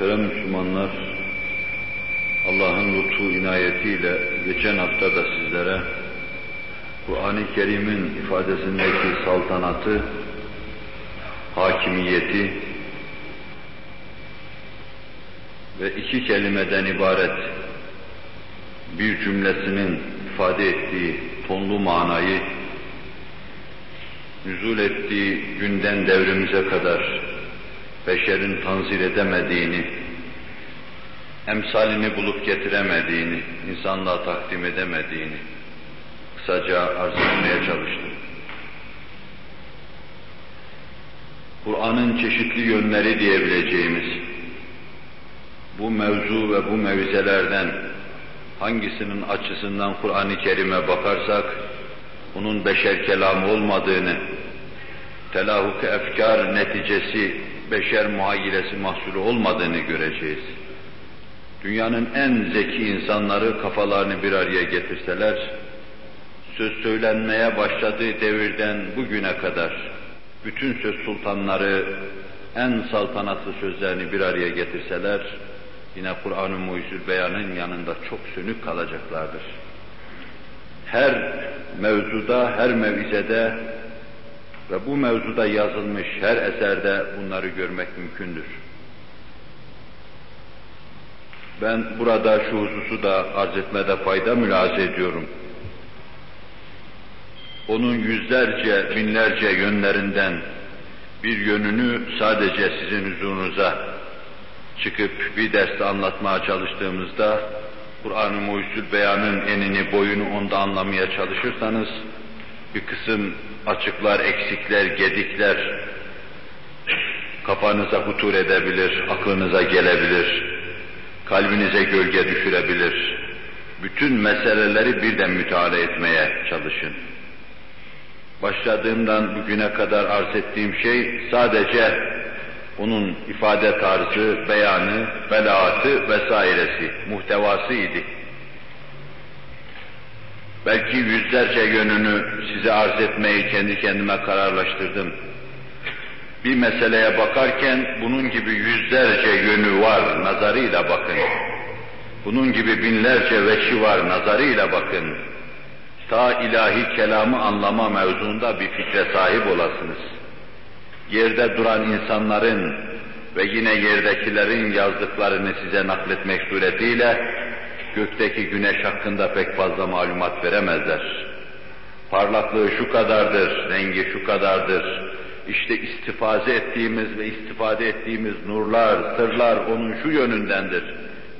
Muhterem Müslümanlar, Allah'ın lütfu inayetiyle geçen hafta da sizlere Kur'an-ı Kerim'in ifadesindeki saltanatı, hakimiyeti ve iki kelimeden ibaret bir cümlesinin ifade ettiği tonlu manayı nüzul ettiği günden devrimize kadar beşerin tanzir edemediğini, emsalini bulup getiremediğini, insanlığa takdim edemediğini kısaca arz etmeye çalıştım. Kur'an'ın çeşitli yönleri diyebileceğimiz bu mevzu ve bu mevizelerden hangisinin açısından Kur'an-ı Kerim'e bakarsak bunun beşer kelamı olmadığını, telahuk efkar neticesi beşer muhayyilesi mahsulü olmadığını göreceğiz. Dünyanın en zeki insanları kafalarını bir araya getirseler, söz söylenmeye başladığı devirden bugüne kadar bütün söz sultanları en saltanatlı sözlerini bir araya getirseler, yine Kur'an-ı Muhyüzül Beyan'ın yanında çok sönük kalacaklardır. Her mevzuda, her mevizede ve bu mevzuda yazılmış her eserde bunları görmek mümkündür. Ben burada şu hususu da arz etmede fayda mülaze ediyorum. Onun yüzlerce, binlerce yönlerinden bir yönünü sadece sizin huzurunuza çıkıp bir derste anlatmaya çalıştığımızda Kur'an-ı Beyan'ın enini boyunu onda anlamaya çalışırsanız bir kısım açıklar, eksikler, gedikler kafanıza hutur edebilir, aklınıza gelebilir, kalbinize gölge düşürebilir. Bütün meseleleri birden müteala etmeye çalışın. Başladığımdan bugüne kadar arz ettiğim şey sadece onun ifade tarzı, beyanı, belaatı vesairesi, muhtevasıydı. Belki yüzlerce yönünü size arz etmeyi kendi kendime kararlaştırdım. Bir meseleye bakarken bunun gibi yüzlerce yönü var nazarıyla bakın. Bunun gibi binlerce veçi var nazarıyla bakın. Ta ilahi kelamı anlama mevzuunda bir fikre sahip olasınız. Yerde duran insanların ve yine yerdekilerin yazdıklarını size nakletmek suretiyle gökteki güneş hakkında pek fazla malumat veremezler. Parlaklığı şu kadardır, rengi şu kadardır. İşte istifaze ettiğimiz ve istifade ettiğimiz nurlar, sırlar onun şu yönündendir.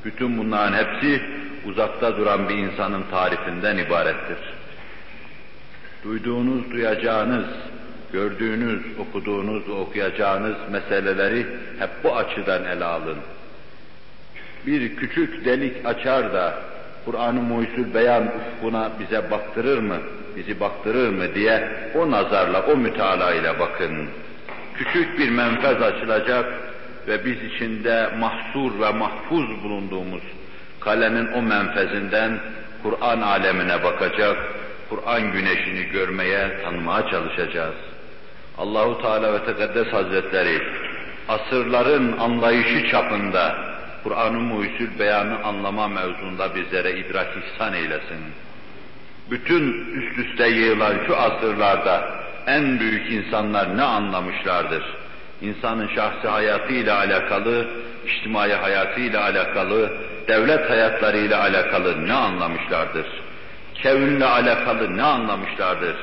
Bütün bunların hepsi uzakta duran bir insanın tarifinden ibarettir. Duyduğunuz, duyacağınız, gördüğünüz, okuduğunuz okuyacağınız meseleleri hep bu açıdan ele alın bir küçük delik açar da Kur'an-ı Muhyüzül Beyan ufkuna bize baktırır mı, bizi baktırır mı diye o nazarla, o mütalaa ile bakın. Küçük bir menfez açılacak ve biz içinde mahsur ve mahfuz bulunduğumuz kalemin o menfezinden Kur'an alemine bakacak, Kur'an güneşini görmeye, tanımaya çalışacağız. Allahu Teala ve Tekaddes Hazretleri asırların anlayışı çapında Kur'an-ı Muhyüzül Beyan'ı anlama mevzunda bizlere idrak ihsan eylesin. Bütün üst üste yığılan şu asırlarda en büyük insanlar ne anlamışlardır? İnsanın şahsi hayatıyla alakalı, içtimai hayatıyla alakalı, devlet hayatlarıyla alakalı ne anlamışlardır? Kevünle alakalı ne anlamışlardır?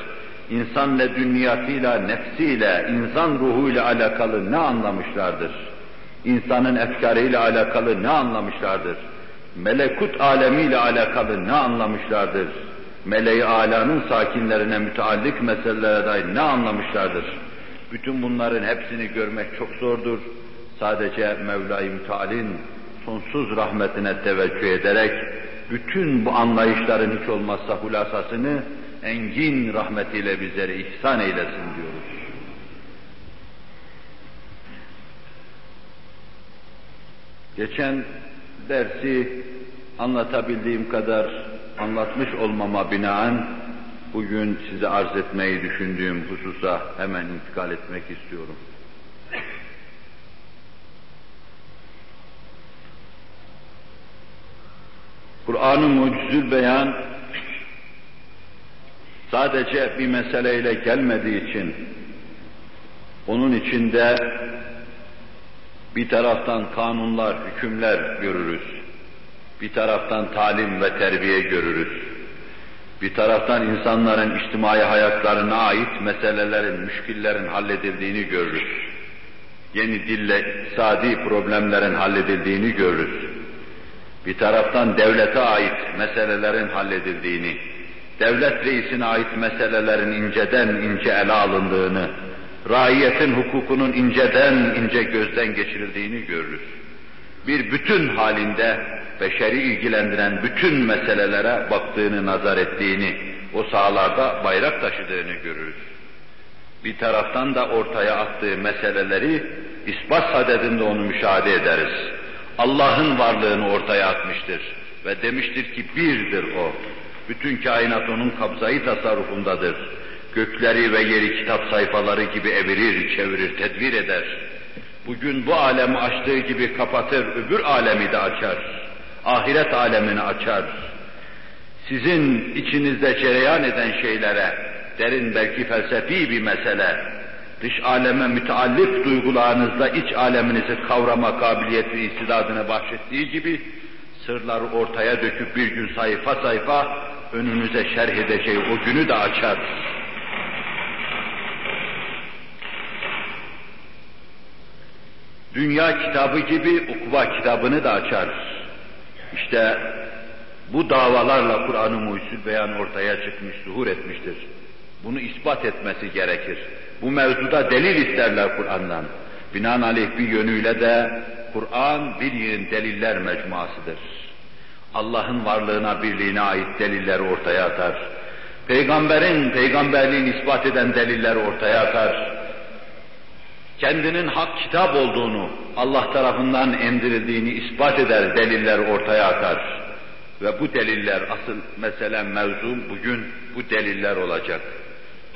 İnsan dünyasıyla, nefsiyle, insan ruhuyla alakalı ne anlamışlardır? İnsanın efkarıyla alakalı ne anlamışlardır? Melekut alemiyle alakalı ne anlamışlardır? Meleği alanın sakinlerine müteallik meselelere dair ne anlamışlardır? Bütün bunların hepsini görmek çok zordur. Sadece Mevla-i Müteal'in sonsuz rahmetine teveccüh ederek bütün bu anlayışların hiç olmazsa hulasasını engin rahmetiyle bizlere ihsan eylesin diyoruz. Geçen dersi anlatabildiğim kadar anlatmış olmama binaen bugün size arz etmeyi düşündüğüm hususa hemen intikal etmek istiyorum. Kur'an-ı Mucizül Beyan sadece bir meseleyle gelmediği için onun içinde bir taraftan kanunlar, hükümler görürüz. Bir taraftan talim ve terbiye görürüz. Bir taraftan insanların içtimai hayatlarına ait meselelerin, müşkillerin halledildiğini görürüz. Yeni dille iktisadi problemlerin halledildiğini görürüz. Bir taraftan devlete ait meselelerin halledildiğini, devlet reisine ait meselelerin inceden ince ele alındığını, raiyetin hukukunun inceden ince gözden geçirildiğini görürüz. Bir bütün halinde beşeri ilgilendiren bütün meselelere baktığını, nazar ettiğini, o sahalarda bayrak taşıdığını görürüz. Bir taraftan da ortaya attığı meseleleri ispat sadedinde onu müşahede ederiz. Allah'ın varlığını ortaya atmıştır ve demiştir ki birdir o. Bütün kainat onun kabzayı tasarrufundadır. Gökleri ve yeri kitap sayfaları gibi evirir, çevirir, tedbir eder. Bugün bu alemi açtığı gibi kapatır, öbür alemi de açar. Ahiret alemini açar. Sizin içinizde cereyan eden şeylere, derin belki felsefi bir mesele, dış aleme müteallik duygularınızla iç aleminizi kavrama kabiliyeti istidadını bahşettiği gibi, sırları ortaya döküp bir gün sayfa sayfa önünüze şerh edeceği o günü de açar. Dünya kitabı gibi ukva kitabını da açar. İşte bu davalarla Kur'an-ı Muhyüzül Beyan ortaya çıkmış, zuhur etmiştir. Bunu ispat etmesi gerekir. Bu mevzuda delil isterler Kur'an'dan. Binaenaleyh bir yönüyle de Kur'an bir yığın deliller mecmuasıdır. Allah'ın varlığına, birliğine ait deliller ortaya atar. Peygamberin peygamberliğini ispat eden deliller ortaya atar. Kendinin hak kitap olduğunu, Allah tarafından indirildiğini ispat eder, deliller ortaya atar. Ve bu deliller asıl mesele mevzu bugün bu deliller olacak.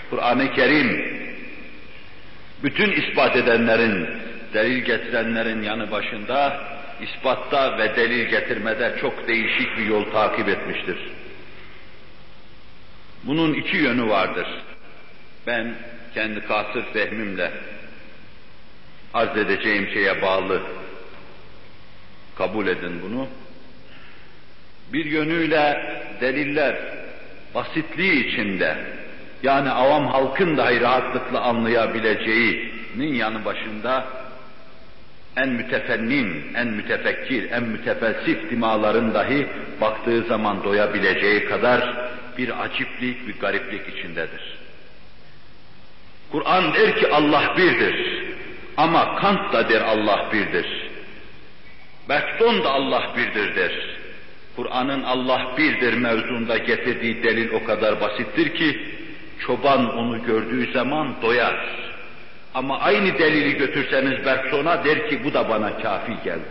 Kur'an-ı Kerim bütün ispat edenlerin, delil getirenlerin yanı başında ispatta ve delil getirmede çok değişik bir yol takip etmiştir. Bunun iki yönü vardır. Ben kendi kasır fehmimle arz edeceğim şeye bağlı kabul edin bunu. Bir yönüyle deliller basitliği içinde yani avam halkın dahi rahatlıkla anlayabileceğinin yanı başında en mütefennin, en mütefekkir, en mütefelsif dimaların dahi baktığı zaman doyabileceği kadar bir aciplik, bir gariplik içindedir. Kur'an der ki Allah birdir. Ama Kant da der Allah birdir. Bergson da Allah birdir der. Kur'an'ın Allah birdir mevzunda getirdiği delil o kadar basittir ki, çoban onu gördüğü zaman doyar. Ama aynı delili götürseniz Bergson'a der ki bu da bana kafi geldi.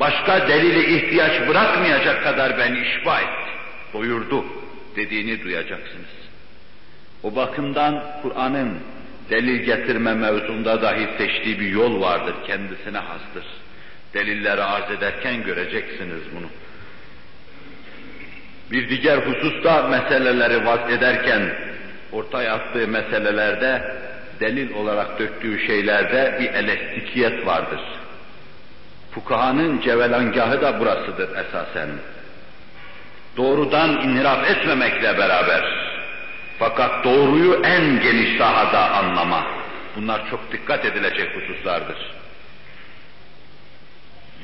Başka delili ihtiyaç bırakmayacak kadar beni işba etti, doyurdu dediğini duyacaksınız. O bakımdan Kur'an'ın delil getirme mevzunda dahi seçtiği bir yol vardır, kendisine hastır. Delilleri arz ederken göreceksiniz bunu. Bir diğer hususta meseleleri vaz ederken ortaya attığı meselelerde delil olarak döktüğü şeylerde bir elastikiyet vardır. Fukahanın cevelangahı da burasıdır esasen. Doğrudan inhiraf etmemekle beraber fakat doğruyu en geniş sahada anlama. Bunlar çok dikkat edilecek hususlardır.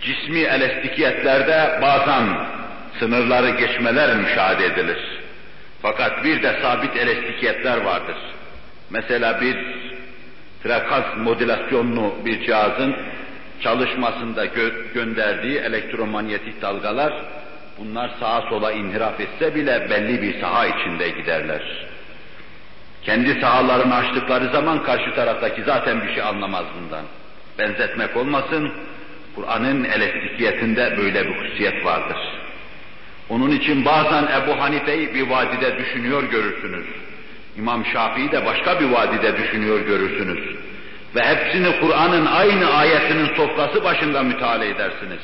Cismi elastikiyetlerde bazen sınırları geçmeler müşahede edilir. Fakat bir de sabit elastikiyetler vardır. Mesela bir frekans modülasyonlu bir cihazın çalışmasında gö gönderdiği elektromanyetik dalgalar bunlar sağa sola inhiraf etse bile belli bir saha içinde giderler. Kendi sahalarını açtıkları zaman karşı taraftaki zaten bir şey anlamaz bundan. Benzetmek olmasın, Kur'an'ın elektrikiyetinde böyle bir hususiyet vardır. Onun için bazen Ebu Hanife'yi bir vadide düşünüyor görürsünüz. İmam Şafii de başka bir vadide düşünüyor görürsünüz. Ve hepsini Kur'an'ın aynı ayetinin sofrası başında müteala edersiniz.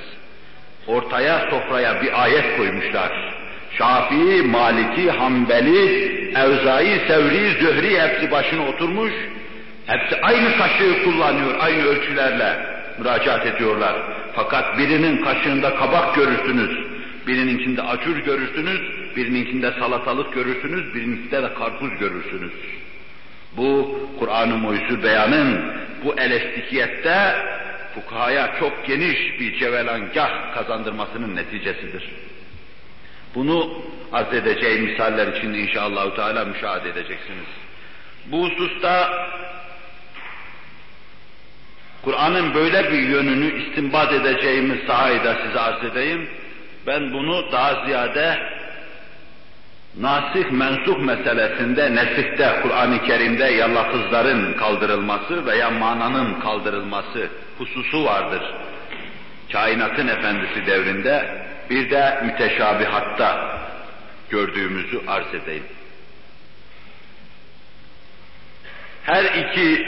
Ortaya sofraya bir ayet koymuşlar. Şafii, Maliki, Hanbeli, Evzai, Sevri, Zühri hepsi başına oturmuş. Hepsi aynı kaşığı kullanıyor, aynı ölçülerle müracaat ediyorlar. Fakat birinin kaşığında kabak görürsünüz, birininkinde acur görürsünüz, birininkinde salatalık görürsünüz, birininkinde de karpuz görürsünüz. Bu Kur'an-ı Mucizül Beyan'ın bu elestikiyette fukahaya çok geniş bir cevelangah kazandırmasının neticesidir. Bunu arz edeceğim misaller için inşallah Teala müşahede edeceksiniz. Bu hususta Kur'an'ın böyle bir yönünü istinbat edeceğimiz sahayı da size arz edeyim. Ben bunu daha ziyade nasih mensuh meselesinde, nesihte, Kur'an-ı Kerim'de yallafızların kaldırılması veya mananın kaldırılması hususu vardır. Kainatın efendisi devrinde bir de müteşabihatta gördüğümüzü arz edeyim. Her iki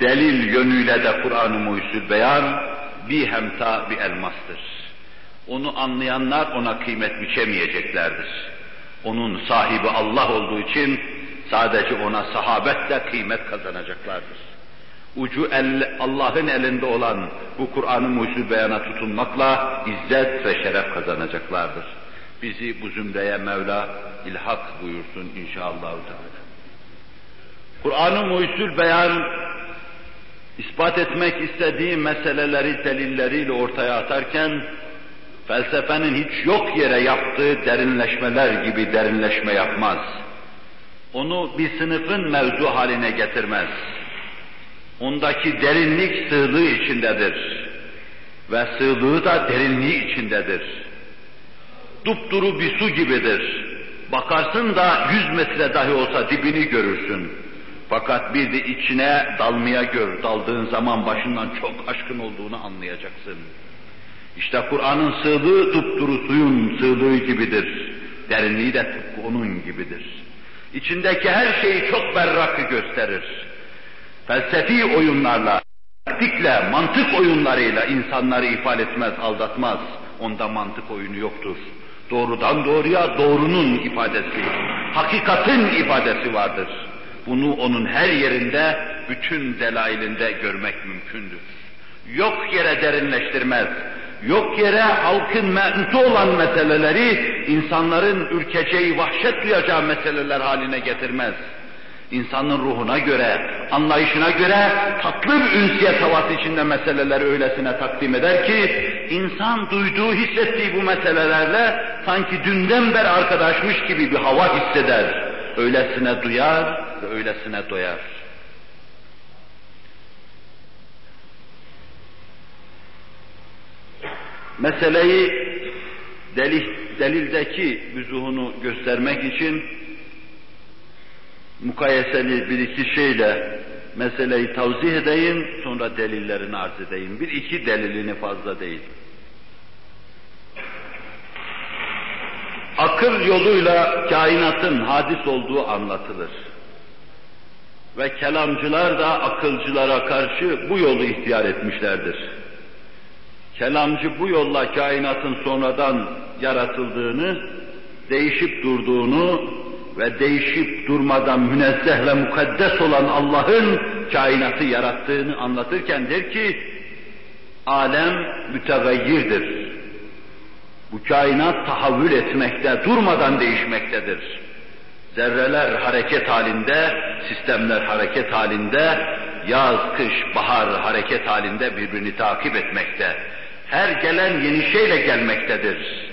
delil yönüyle de Kur'an-ı Muhyüzül Beyan bir hemta bir elmastır. Onu anlayanlar ona kıymet biçemeyeceklerdir. Onun sahibi Allah olduğu için sadece ona sahabetle kıymet kazanacaklardır. Ucu Allah'ın elinde olan bu Kur'an-ı Mucizül Beyan'a tutunmakla izzet ve şeref kazanacaklardır. Bizi bu zümreye Mevla ilhak buyursun inşallah. Kur'an-ı Mucizül Beyan ispat etmek istediği meseleleri delilleriyle ortaya atarken felsefenin hiç yok yere yaptığı derinleşmeler gibi derinleşme yapmaz. Onu bir sınıfın mevzu haline getirmez. Ondaki derinlik sığlığı içindedir. Ve sığlığı da derinliği içindedir. Dupduru bir su gibidir. Bakarsın da yüz metre dahi olsa dibini görürsün. Fakat bir de içine dalmaya gör, daldığın zaman başından çok aşkın olduğunu anlayacaksın. İşte Kur'an'ın sığlığı dupduru suyun sığlığı gibidir. Derinliği de tıpkı onun gibidir. İçindeki her şeyi çok berrakı gösterir. Felsefi oyunlarla, taktikle, mantık oyunlarıyla insanları ifade etmez, aldatmaz. Onda mantık oyunu yoktur. Doğrudan doğruya doğrunun ifadesi, hakikatin ifadesi vardır. Bunu onun her yerinde, bütün delailinde görmek mümkündür. Yok yere derinleştirmez, yok yere halkın me'nutu olan meseleleri insanların ürkeceği, vahşet duyacağı meseleler haline getirmez. İnsanın ruhuna göre, anlayışına göre tatlı bir ünsiyet havası içinde meseleleri öylesine takdim eder ki, insan duyduğu, hissettiği bu meselelerle sanki dünden beri arkadaşmış gibi bir hava hisseder. Öylesine duyar ve öylesine doyar. Meseleyi delil, delildeki vüzuhunu göstermek için mukayeseli bir iki şeyle meseleyi tavzih edeyim, sonra delillerini arz edeyim. Bir iki delilini fazla değil. Akıl yoluyla kainatın hadis olduğu anlatılır. Ve kelamcılar da akılcılara karşı bu yolu ihtiyar etmişlerdir. Kelamcı bu yolla kainatın sonradan yaratıldığını, değişip durduğunu, ve değişip durmadan münezzeh ve mukaddes olan Allah'ın kainatı yarattığını anlatırken der ki, alem mütegayyirdir. Bu kainat tahavvül etmekte, durmadan değişmektedir. Zerreler hareket halinde, sistemler hareket halinde, yaz, kış, bahar hareket halinde birbirini takip etmekte. Her gelen yeni şeyle gelmektedir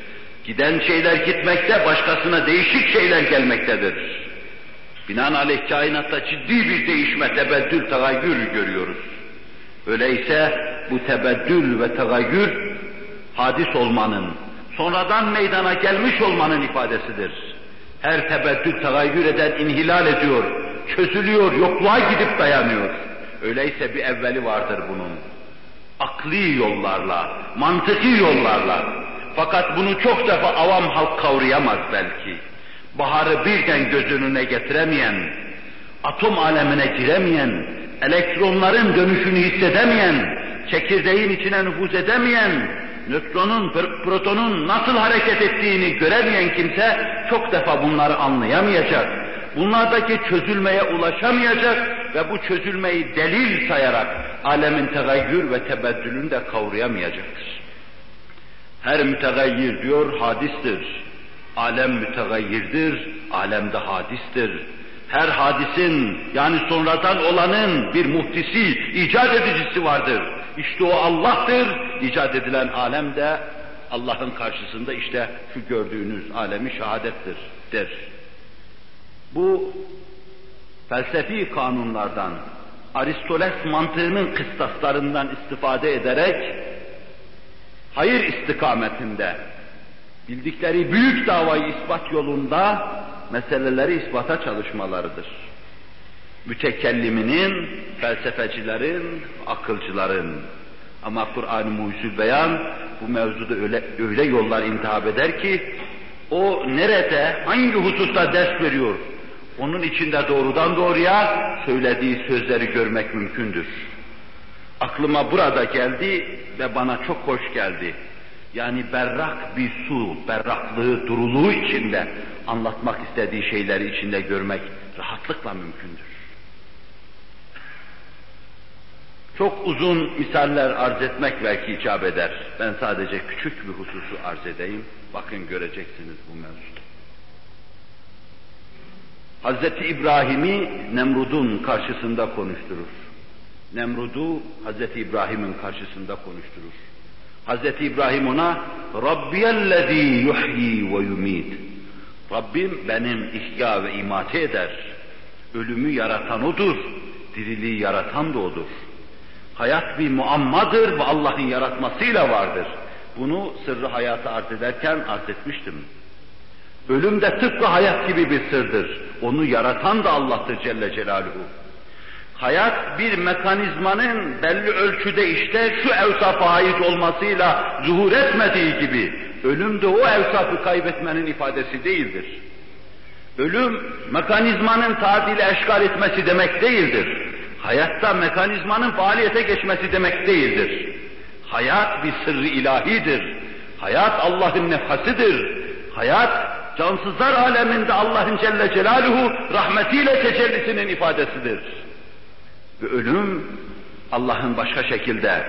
Giden şeyler gitmekte, başkasına değişik şeyler gelmektedir. Binaenaleyh kainatta ciddi bir değişme, tebeddül, tagayyür görüyoruz. Öyleyse bu tebeddül ve tagayyür hadis olmanın, sonradan meydana gelmiş olmanın ifadesidir. Her tebeddül tagayyür eden inhilal ediyor, çözülüyor, yokluğa gidip dayanıyor. Öyleyse bir evveli vardır bunun. Akli yollarla, mantıki yollarla, fakat bunu çok defa avam halk kavrayamaz belki. Baharı birden göz önüne getiremeyen, atom alemine giremeyen, elektronların dönüşünü hissedemeyen, çekirdeğin içine nüfuz edemeyen, nötronun, protonun nasıl hareket ettiğini göremeyen kimse çok defa bunları anlayamayacak. Bunlardaki çözülmeye ulaşamayacak ve bu çözülmeyi delil sayarak alemin tegayyür ve tebeddülünü de kavrayamayacaktır. Her mütegayyir diyor hadistir. Alem mütegayyirdir, alemde hadistir. Her hadisin yani sonradan olanın bir muhtisi, icat edicisi vardır. İşte o Allah'tır. İcat edilen alem de Allah'ın karşısında işte şu gördüğünüz alemi şehadettir der. Bu felsefi kanunlardan, Aristoteles mantığının kıstaslarından istifade ederek hayır istikametinde bildikleri büyük davayı ispat yolunda meseleleri ispata çalışmalarıdır. Mütekelliminin, felsefecilerin, akılcıların. Ama Kur'an-ı Mucizül Beyan bu mevzuda öyle, öyle yollar intihap eder ki o nerede, hangi hususta ders veriyor, onun içinde doğrudan doğruya söylediği sözleri görmek mümkündür. Aklıma burada geldi ve bana çok hoş geldi. Yani berrak bir su, berraklığı, duruluğu içinde anlatmak istediği şeyleri içinde görmek rahatlıkla mümkündür. Çok uzun misaller arz etmek belki icap eder. Ben sadece küçük bir hususu arz edeyim. Bakın göreceksiniz bu mevzuda. Hazreti İbrahim'i Nemrud'un karşısında konuşturur. Nemrud'u Hazreti İbrahim'in karşısında konuşturur. Hazreti İbrahim ona Rabbiyellezî yuhyi ve yumit. Rabbim benim ihya ve imate eder. Ölümü yaratan odur, diriliği yaratan da odur. Hayat bir muammadır ve Allah'ın yaratmasıyla vardır. Bunu sırrı hayatı arz ederken arz etmiştim. Ölüm de tıpkı hayat gibi bir sırdır. Onu yaratan da Allah'tır Celle Celaluhu. Hayat bir mekanizmanın belli ölçüde işte şu evsafa ait olmasıyla zuhur etmediği gibi ölüm de o evsafı kaybetmenin ifadesi değildir. Ölüm mekanizmanın tadili eşgal etmesi demek değildir. Hayatta mekanizmanın faaliyete geçmesi demek değildir. Hayat bir sırrı ilahidir. Hayat Allah'ın nefhasıdır. Hayat cansızlar aleminde Allah'ın Celle Celaluhu rahmetiyle tecellisinin ifadesidir. Ve ölüm Allah'ın başka şekilde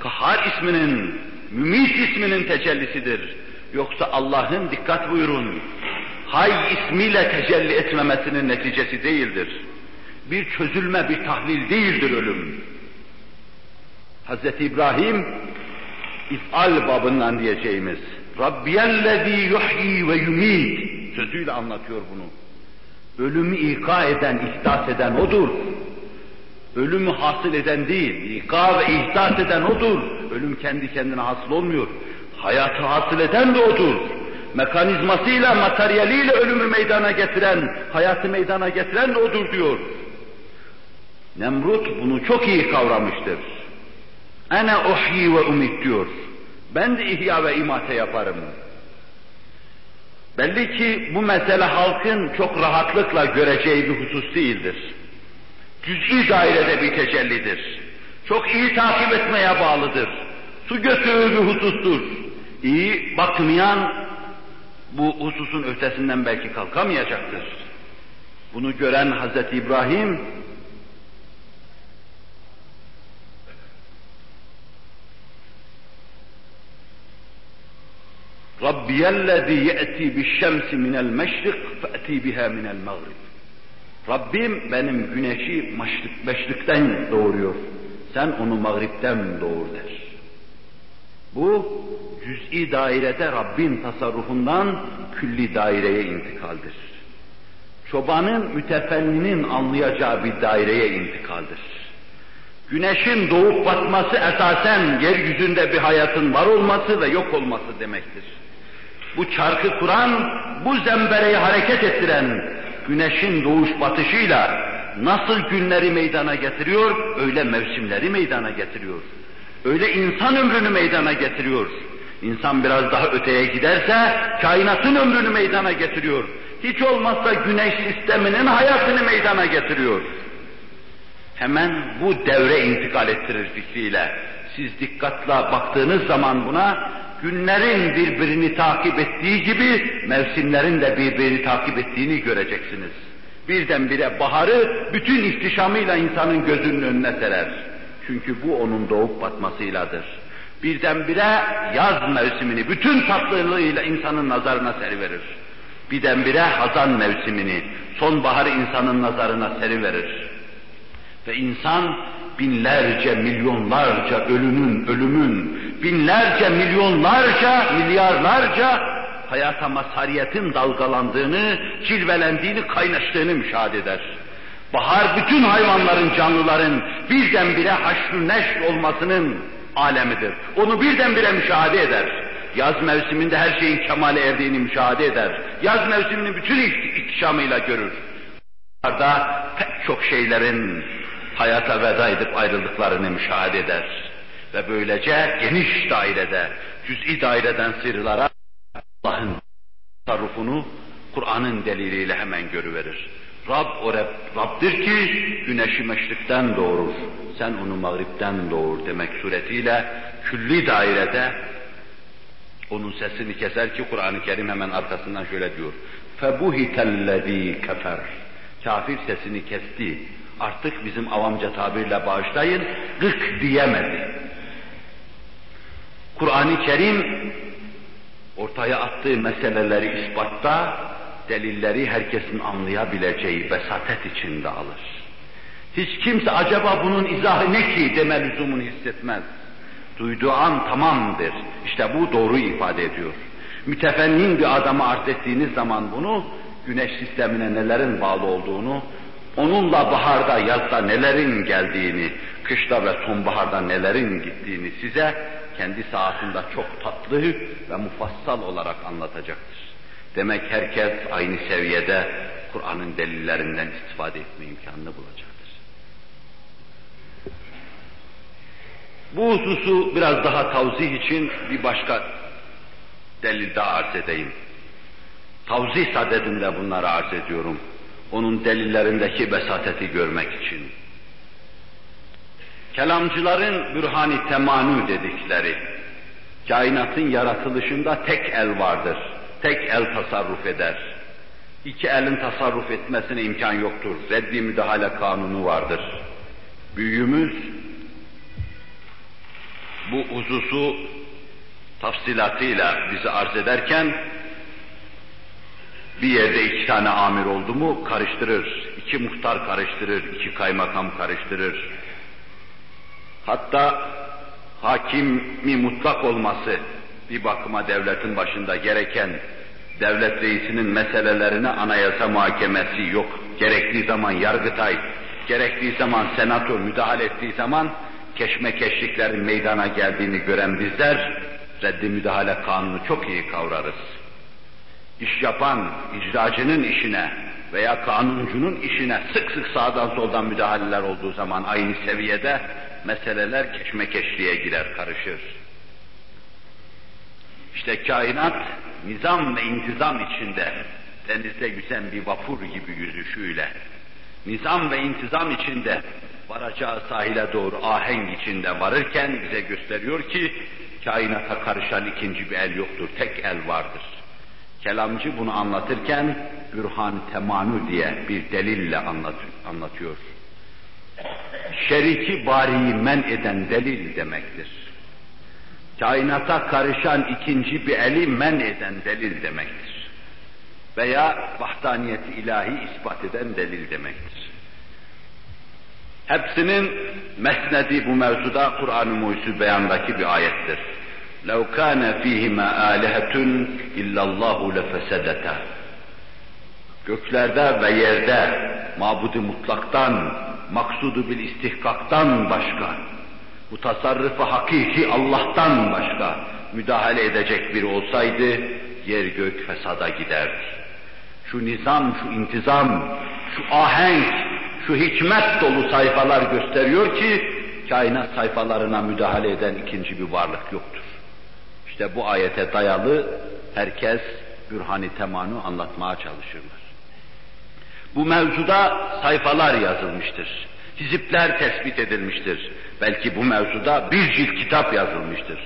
Kahhar isminin, Mümit isminin tecellisidir. Yoksa Allah'ın dikkat buyurun, Hay ismiyle tecelli etmemesinin neticesi değildir. Bir çözülme, bir tahlil değildir ölüm. Hz. İbrahim, if'al babından diyeceğimiz, Rabbiyellezî yuhyi ve yumit sözüyle anlatıyor bunu. Ölümü ika eden, ihdas eden odur. Ölümü hasıl eden değil, ika ve ihdas eden odur. Ölüm kendi kendine hasıl olmuyor. Hayatı hasıl eden de odur. Mekanizmasıyla, materyaliyle ölümü meydana getiren, hayatı meydana getiren de odur diyor. Nemrut bunu çok iyi kavramıştır. Ene uhyi ve umit diyor. Ben de ihya ve imate yaparım. Belli ki bu mesele halkın çok rahatlıkla göreceği bir husus değildir. Cüz'i dairede bir tecellidir. Çok iyi takip etmeye bağlıdır. Su götürür bir husustur. İyi bakmayan bu hususun ötesinden belki kalkamayacaktır. Bunu gören Hazreti İbrahim Rabbiyellezî ye'ti bişşemsi minel meşrik fe'ti biha minel mağrib. Rabbim benim güneşi meşrik, meşrikten doğuruyor. Sen onu mağripten doğur der. Bu cüz'i dairede Rabbin tasarrufundan külli daireye intikaldir. Çobanın, mütefenninin anlayacağı bir daireye intikaldir. Güneşin doğup batması esasen yeryüzünde bir hayatın var olması ve yok olması demektir bu çarkı kuran, bu zembereyi hareket ettiren güneşin doğuş batışıyla nasıl günleri meydana getiriyor, öyle mevsimleri meydana getiriyor. Öyle insan ömrünü meydana getiriyor. İnsan biraz daha öteye giderse kainatın ömrünü meydana getiriyor. Hiç olmazsa güneş sisteminin hayatını meydana getiriyor. Hemen bu devre intikal ettirir fikriyle. Siz dikkatle baktığınız zaman buna günlerin birbirini takip ettiği gibi mevsimlerin de birbirini takip ettiğini göreceksiniz. Birdenbire baharı bütün ihtişamıyla insanın gözünün önüne serer. Çünkü bu onun doğup batmasıyladır. Birdenbire yaz mevsimini bütün tatlılığıyla insanın nazarına seriverir. Birdenbire hazan mevsimini, sonbaharı insanın nazarına seriverir. Ve insan binlerce, milyonlarca ölünün, ölümün, binlerce, milyonlarca, milyarlarca hayata mazhariyetin dalgalandığını, cilvelendiğini, kaynaştığını müşahede eder. Bahar bütün hayvanların, canlıların birdenbire haşr neşr olmasının alemidir. Onu birdenbire müşahede eder. Yaz mevsiminde her şeyin kemale erdiğini müşahede eder. Yaz mevsimini bütün ihtişamıyla görür. Burada pek çok şeylerin hayata veda edip ayrıldıklarını müşahede eder. Ve böylece geniş dairede, cüz'i daireden sıyrılarak Allah'ın tasarrufunu Kur'an'ın deliliyle hemen görüverir. Rab o Rab, Rab'dir ki güneşi meşrikten doğurur. Sen onu mağripten doğur demek suretiyle külli dairede onun sesini keser ki Kur'an-ı Kerim hemen arkasından şöyle diyor. فَبُهِتَ الَّذ۪ي كَفَرْ Kafir sesini kesti. Artık bizim avamca tabirle bağışlayın, gık diyemedi. Kur'an-ı Kerim ortaya attığı meseleleri ispatta delilleri herkesin anlayabileceği vesatet içinde alır. Hiç kimse acaba bunun izahı ne ki deme lüzumunu hissetmez. Duyduğu an tamamdır. İşte bu doğru ifade ediyor. Mütefennin bir adama arz ettiğiniz zaman bunu, güneş sistemine nelerin bağlı olduğunu, onunla baharda, yazda nelerin geldiğini, kışta ve sonbaharda nelerin gittiğini size kendi saatinde çok tatlı ve mufassal olarak anlatacaktır. Demek herkes aynı seviyede Kur'an'ın delillerinden istifade etme imkanını bulacaktır. Bu hususu biraz daha tavzih için bir başka delil daha arz edeyim. Tavzih sadedinde bunları arz ediyorum. Onun delillerindeki besateti görmek için. Kelamcıların bürhani temanu dedikleri, kainatın yaratılışında tek el vardır tek el tasarruf eder. İki elin tasarruf etmesine imkan yoktur. Reddi müdahale kanunu vardır. Büyüğümüz bu hususu tafsilatıyla bize arz ederken bir yerde iki tane amir oldu mu karıştırır. İki muhtar karıştırır, iki kaymakam karıştırır. Hatta hakimi mutlak olması, bir bakıma devletin başında gereken devlet reisinin meselelerine anayasa muhakemesi yok. Gerektiği zaman Yargıtay, gerektiği zaman Senato müdahale ettiği zaman keşmekeşliklerin meydana geldiğini gören bizler, reddi müdahale kanunu çok iyi kavrarız. İş yapan icracının işine veya kanuncunun işine sık sık sağdan soldan müdahaleler olduğu zaman aynı seviyede meseleler keşmekeşliğe girer, karışır. İşte kainat nizam ve intizam içinde denizde yüzen bir vapur gibi yüzüşüyle, nizam ve intizam içinde varacağı sahile doğru ahenk içinde varırken bize gösteriyor ki kainata karışan ikinci bir el yoktur, tek el vardır. Kelamcı bunu anlatırken bürhan temanu diye bir delille anlatıyor Şeriki bariyi men eden delil demektir kainata karışan ikinci bir eli men eden delil demektir. Veya vahdaniyeti ilahi ispat eden delil demektir. Hepsinin mesnedi bu mevzuda Kur'an-ı Muhyüzü beyandaki bir ayettir. لَوْ كَانَ ف۪يهِمَا آلِهَةٌ اِلَّا اللّٰهُ لَفَسَدَتَا Göklerde ve yerde mabudu mutlaktan, maksudu bil istihkaktan başka bu tasarrufu hakiki Allah'tan başka müdahale edecek biri olsaydı yer gök fesada giderdi. Şu nizam, şu intizam, şu ahenk, şu hikmet dolu sayfalar gösteriyor ki kainat sayfalarına müdahale eden ikinci bir varlık yoktur. İşte bu ayete dayalı herkes bürhani temanı anlatmaya çalışırlar. Bu mevzuda sayfalar yazılmıştır. Hizipler tespit edilmiştir. Belki bu mevzuda bir cilt kitap yazılmıştır.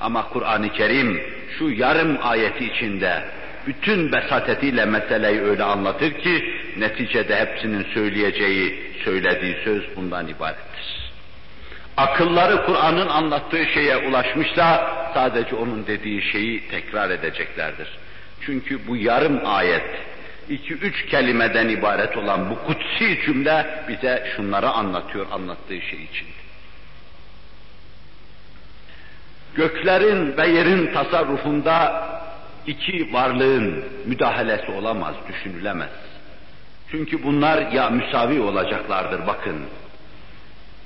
Ama Kur'an-ı Kerim şu yarım ayeti içinde bütün besatetiyle meseleyi öyle anlatır ki neticede hepsinin söyleyeceği, söylediği söz bundan ibarettir. Akılları Kur'an'ın anlattığı şeye ulaşmışsa sadece onun dediği şeyi tekrar edeceklerdir. Çünkü bu yarım ayet, iki üç kelimeden ibaret olan bu kutsi cümle bize şunları anlatıyor anlattığı şey için. Göklerin ve yerin tasarrufunda iki varlığın müdahalesi olamaz, düşünülemez. Çünkü bunlar ya müsavi olacaklardır bakın.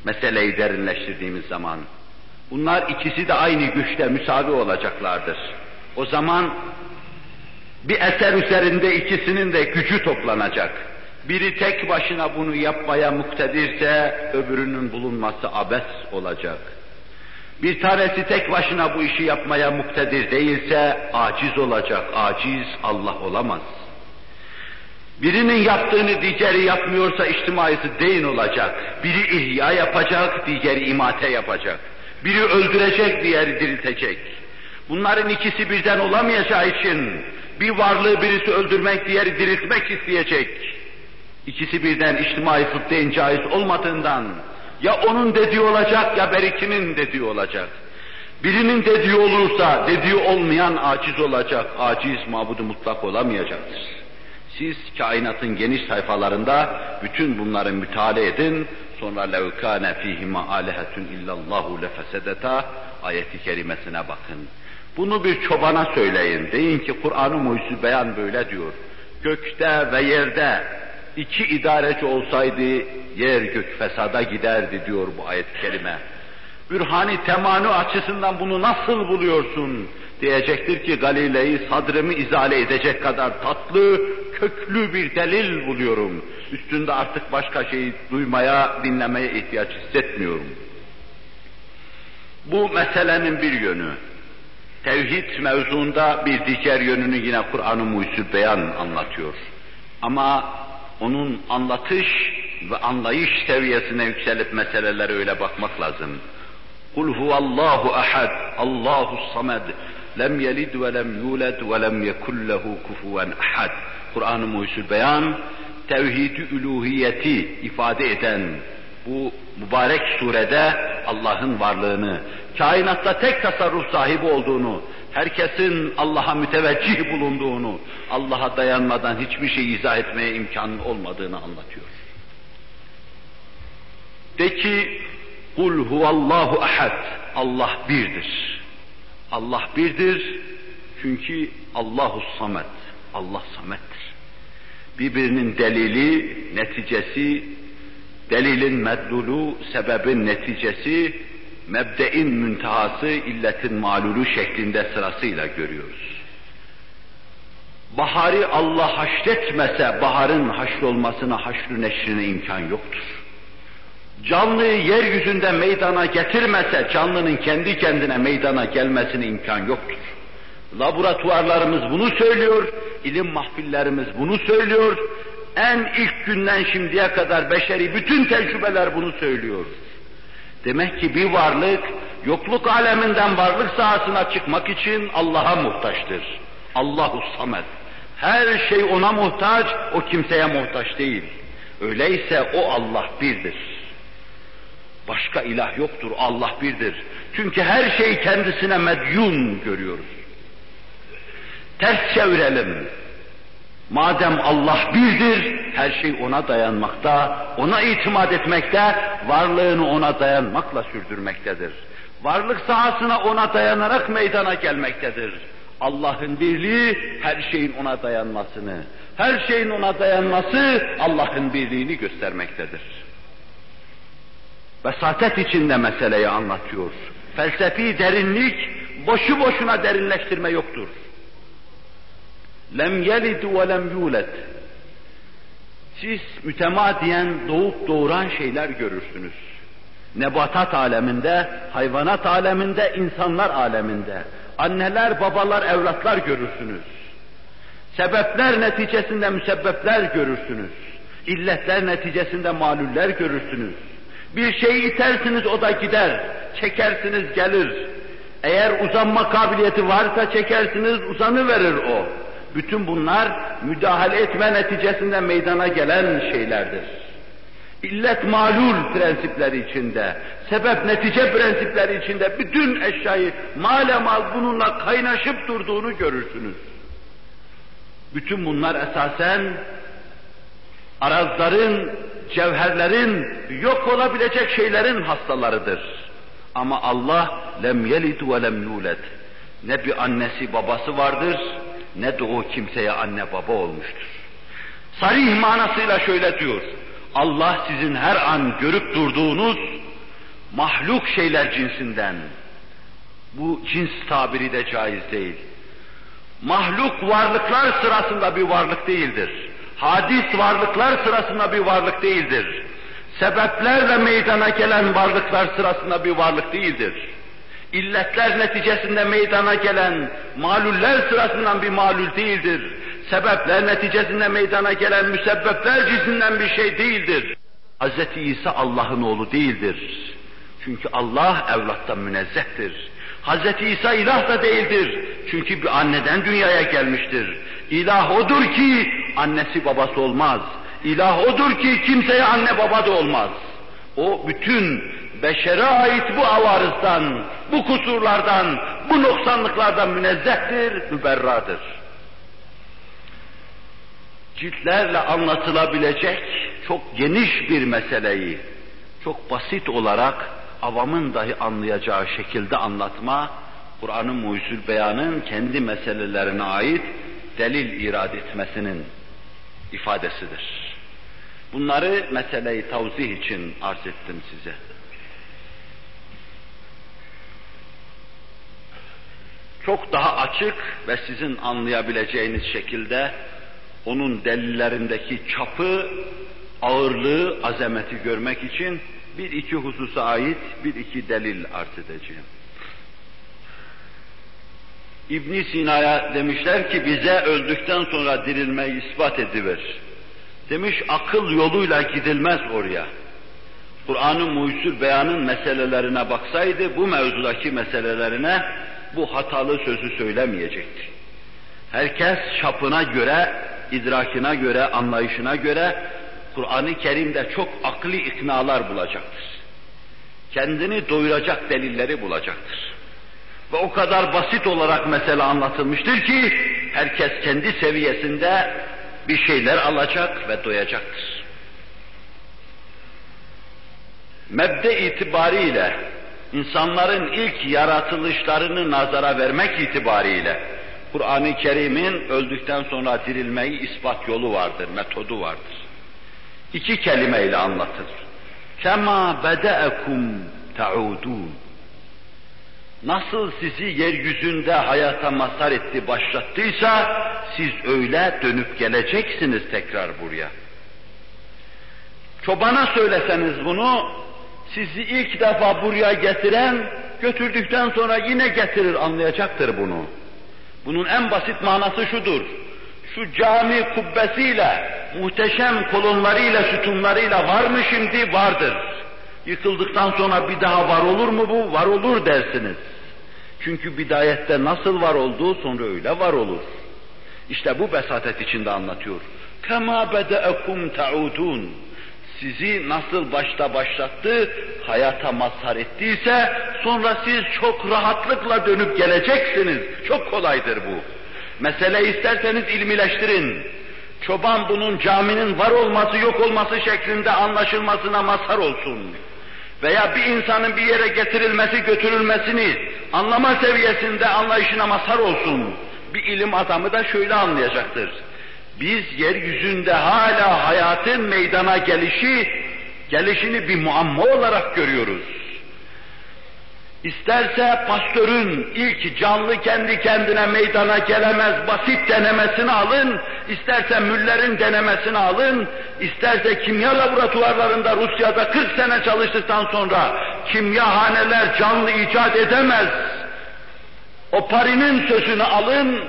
Meseleyi derinleştirdiğimiz zaman. Bunlar ikisi de aynı güçte müsavi olacaklardır. O zaman bir eser üzerinde ikisinin de gücü toplanacak. Biri tek başına bunu yapmaya muktedirse öbürünün bulunması abes olacak. Bir tanesi tek başına bu işi yapmaya muktedir değilse aciz olacak. Aciz Allah olamaz. Birinin yaptığını diğeri yapmıyorsa içtimaisi deyin olacak. Biri ihya yapacak, diğeri imate yapacak. Biri öldürecek, diğeri diriltecek. Bunların ikisi birden olamayacağı için bir varlığı birisi öldürmek, diğeri diriltmek isteyecek. İkisi birden içtimai fıkhiyen caiz olmadığından ya onun dediği olacak ya berikinin dediği olacak. Birinin dediği olursa dediği olmayan aciz olacak. Aciz mabudu mutlak olamayacaktır. Siz kainatın geniş sayfalarında bütün bunları müteala edin. Sonra levkâne fîhimâ âlehetun illallahu lefesedeta ayeti kerimesine bakın. Bunu bir çobana söyleyin. Deyin ki Kur'an-ı Muhyüzü Beyan böyle diyor. Gökte ve yerde iki idareci olsaydı yer gök fesada giderdi diyor bu ayet-i kerime. Bürhani temanu açısından bunu nasıl buluyorsun? Diyecektir ki Galile'yi sadrımı izale edecek kadar tatlı, köklü bir delil buluyorum. Üstünde artık başka şeyi duymaya, dinlemeye ihtiyaç hissetmiyorum. Bu meselenin bir yönü. Tevhid mevzuunda bir diğer yönünü yine Kur'an-ı Muhyüzül Beyan anlatıyor. Ama onun anlatış ve anlayış seviyesine yükselip meselelere öyle bakmak lazım. Kul huvallahu ahad, Allahu samed, lem yelid ve lem yulad ve lem yekun lehu kufuven ahad. Kur'an-ı Muhyüzül Beyan, tevhid-i üluhiyeti ifade eden bu mübarek surede Allah'ın varlığını, kainatta tek tasarruf sahibi olduğunu, herkesin Allah'a müteveccih bulunduğunu, Allah'a dayanmadan hiçbir şey izah etmeye imkanın olmadığını anlatıyor. De ki, kul huvallahu ahad, Allah birdir. Allah birdir çünkü Allahu samet, Allah samettir. Birbirinin delili, neticesi, delilin meddulu, sebebin neticesi, mebdein müntehası, illetin malulu şeklinde sırasıyla görüyoruz. Baharı Allah haşretmese, baharın haşrolmasına, haşrı neşrine imkan yoktur. Canlıyı yeryüzünde meydana getirmese, canlının kendi kendine meydana gelmesine imkan yoktur. Laboratuvarlarımız bunu söylüyor, ilim mahfillerimiz bunu söylüyor, en ilk günden şimdiye kadar beşeri bütün tecrübeler bunu söylüyor. Demek ki bir varlık yokluk aleminden varlık sahasına çıkmak için Allah'a muhtaçtır. Allahu samed. Her şey ona muhtaç, o kimseye muhtaç değil. Öyleyse o Allah birdir. Başka ilah yoktur, Allah birdir. Çünkü her şeyi kendisine medyun görüyoruz. Ters çevirelim. Madem Allah birdir, her şey ona dayanmakta, ona itimat etmekte, varlığını ona dayanmakla sürdürmektedir. Varlık sahasına ona dayanarak meydana gelmektedir. Allah'ın birliği her şeyin ona dayanmasını, her şeyin ona dayanması Allah'ın birliğini göstermektedir. Vesatet içinde meseleyi anlatıyor. Felsefi derinlik boşu boşuna derinleştirme yoktur. Lem yelid ve lem yulad. Siz mütemadiyen doğup doğuran şeyler görürsünüz. Nebatat aleminde, hayvanat aleminde, insanlar aleminde. Anneler, babalar, evlatlar görürsünüz. Sebepler neticesinde müsebbepler görürsünüz. İlletler neticesinde malüller görürsünüz. Bir şeyi itersiniz o da gider. Çekersiniz gelir. Eğer uzanma kabiliyeti varsa çekersiniz, uzanı verir o. Bütün bunlar müdahale etme neticesinde meydana gelen şeylerdir. İllet malul prensipleri içinde, sebep netice prensipleri içinde bütün eşyayı malemal bununla kaynaşıp durduğunu görürsünüz. Bütün bunlar esasen arazların, cevherlerin, yok olabilecek şeylerin hastalarıdır. Ama Allah lem yelid ve lem yulad. Ne bir annesi babası vardır, ne de o kimseye anne baba olmuştur. Sarih manasıyla şöyle diyor. Allah sizin her an görüp durduğunuz mahluk şeyler cinsinden. Bu cins tabiri de caiz değil. Mahluk varlıklar sırasında bir varlık değildir. Hadis varlıklar sırasında bir varlık değildir. Sebeplerle meydana gelen varlıklar sırasında bir varlık değildir. İlletler neticesinde meydana gelen maluller sırasından bir malul değildir. Sebepler neticesinde meydana gelen müsebbepler cinsinden bir şey değildir. Hz. İsa Allah'ın oğlu değildir. Çünkü Allah evlattan münezzehtir. Hz. İsa ilah da değildir. Çünkü bir anneden dünyaya gelmiştir. İlah odur ki annesi babası olmaz. İlah odur ki kimseye anne baba da olmaz. O bütün beşere ait bu avarızdan, bu kusurlardan, bu noksanlıklardan münezzehtir, müberradır. Ciltlerle anlatılabilecek çok geniş bir meseleyi, çok basit olarak avamın dahi anlayacağı şekilde anlatma, Kur'an'ın mucizül beyanın kendi meselelerine ait delil irad etmesinin ifadesidir. Bunları meseleyi tavzih için arz ettim size. Çok daha açık ve sizin anlayabileceğiniz şekilde onun delillerindeki çapı, ağırlığı, azameti görmek için bir iki hususa ait bir iki delil arz edeceğim. İbn Sina'ya demişler ki bize öldükten sonra dirilmeyi ispat ediver. Demiş akıl yoluyla gidilmez oraya. Kur'an'ın muhsür beyanın meselelerine baksaydı bu mevzudaki meselelerine bu hatalı sözü söylemeyecekti. Herkes çapına göre, idrakine göre, anlayışına göre Kur'an-ı Kerim'de çok akli iknalar bulacaktır. Kendini doyuracak delilleri bulacaktır. Ve o kadar basit olarak mesele anlatılmıştır ki herkes kendi seviyesinde bir şeyler alacak ve doyacaktır. Mebde itibariyle insanların ilk yaratılışlarını nazara vermek itibariyle Kur'an-ı Kerim'in öldükten sonra dirilmeyi ispat yolu vardır, metodu vardır. İki kelimeyle anlatır. Kema bedeekum taudun. Nasıl sizi yeryüzünde hayata mazhar etti, başlattıysa siz öyle dönüp geleceksiniz tekrar buraya. Çobana söyleseniz bunu, sizi ilk defa buraya getiren, götürdükten sonra yine getirir, anlayacaktır bunu. Bunun en basit manası şudur. Şu cami kubbesiyle, muhteşem kolonlarıyla, sütunlarıyla var mı şimdi? Vardır. Yıkıldıktan sonra bir daha var olur mu bu? Var olur dersiniz. Çünkü bidayette nasıl var olduğu sonra öyle var olur. İşte bu besatet içinde anlatıyor. Kema bedeekum taudun. Sizi nasıl başta başlattı, hayata mazhar ettiyse, sonra siz çok rahatlıkla dönüp geleceksiniz. Çok kolaydır bu. Mesele isterseniz ilmileştirin. Çoban bunun caminin var olması yok olması şeklinde anlaşılmasına mazhar olsun. Veya bir insanın bir yere getirilmesi götürülmesini anlama seviyesinde anlayışına mazhar olsun. Bir ilim adamı da şöyle anlayacaktır. Biz yeryüzünde hala hayatın meydana gelişi, gelişini bir muamma olarak görüyoruz. İsterse pastörün ilk canlı kendi kendine meydana gelemez basit denemesini alın, isterse Müller'in denemesini alın, isterse kimya laboratuvarlarında Rusya'da 40 sene çalıştıktan sonra kimyahaneler canlı icat edemez. O Pari'nin sözünü alın,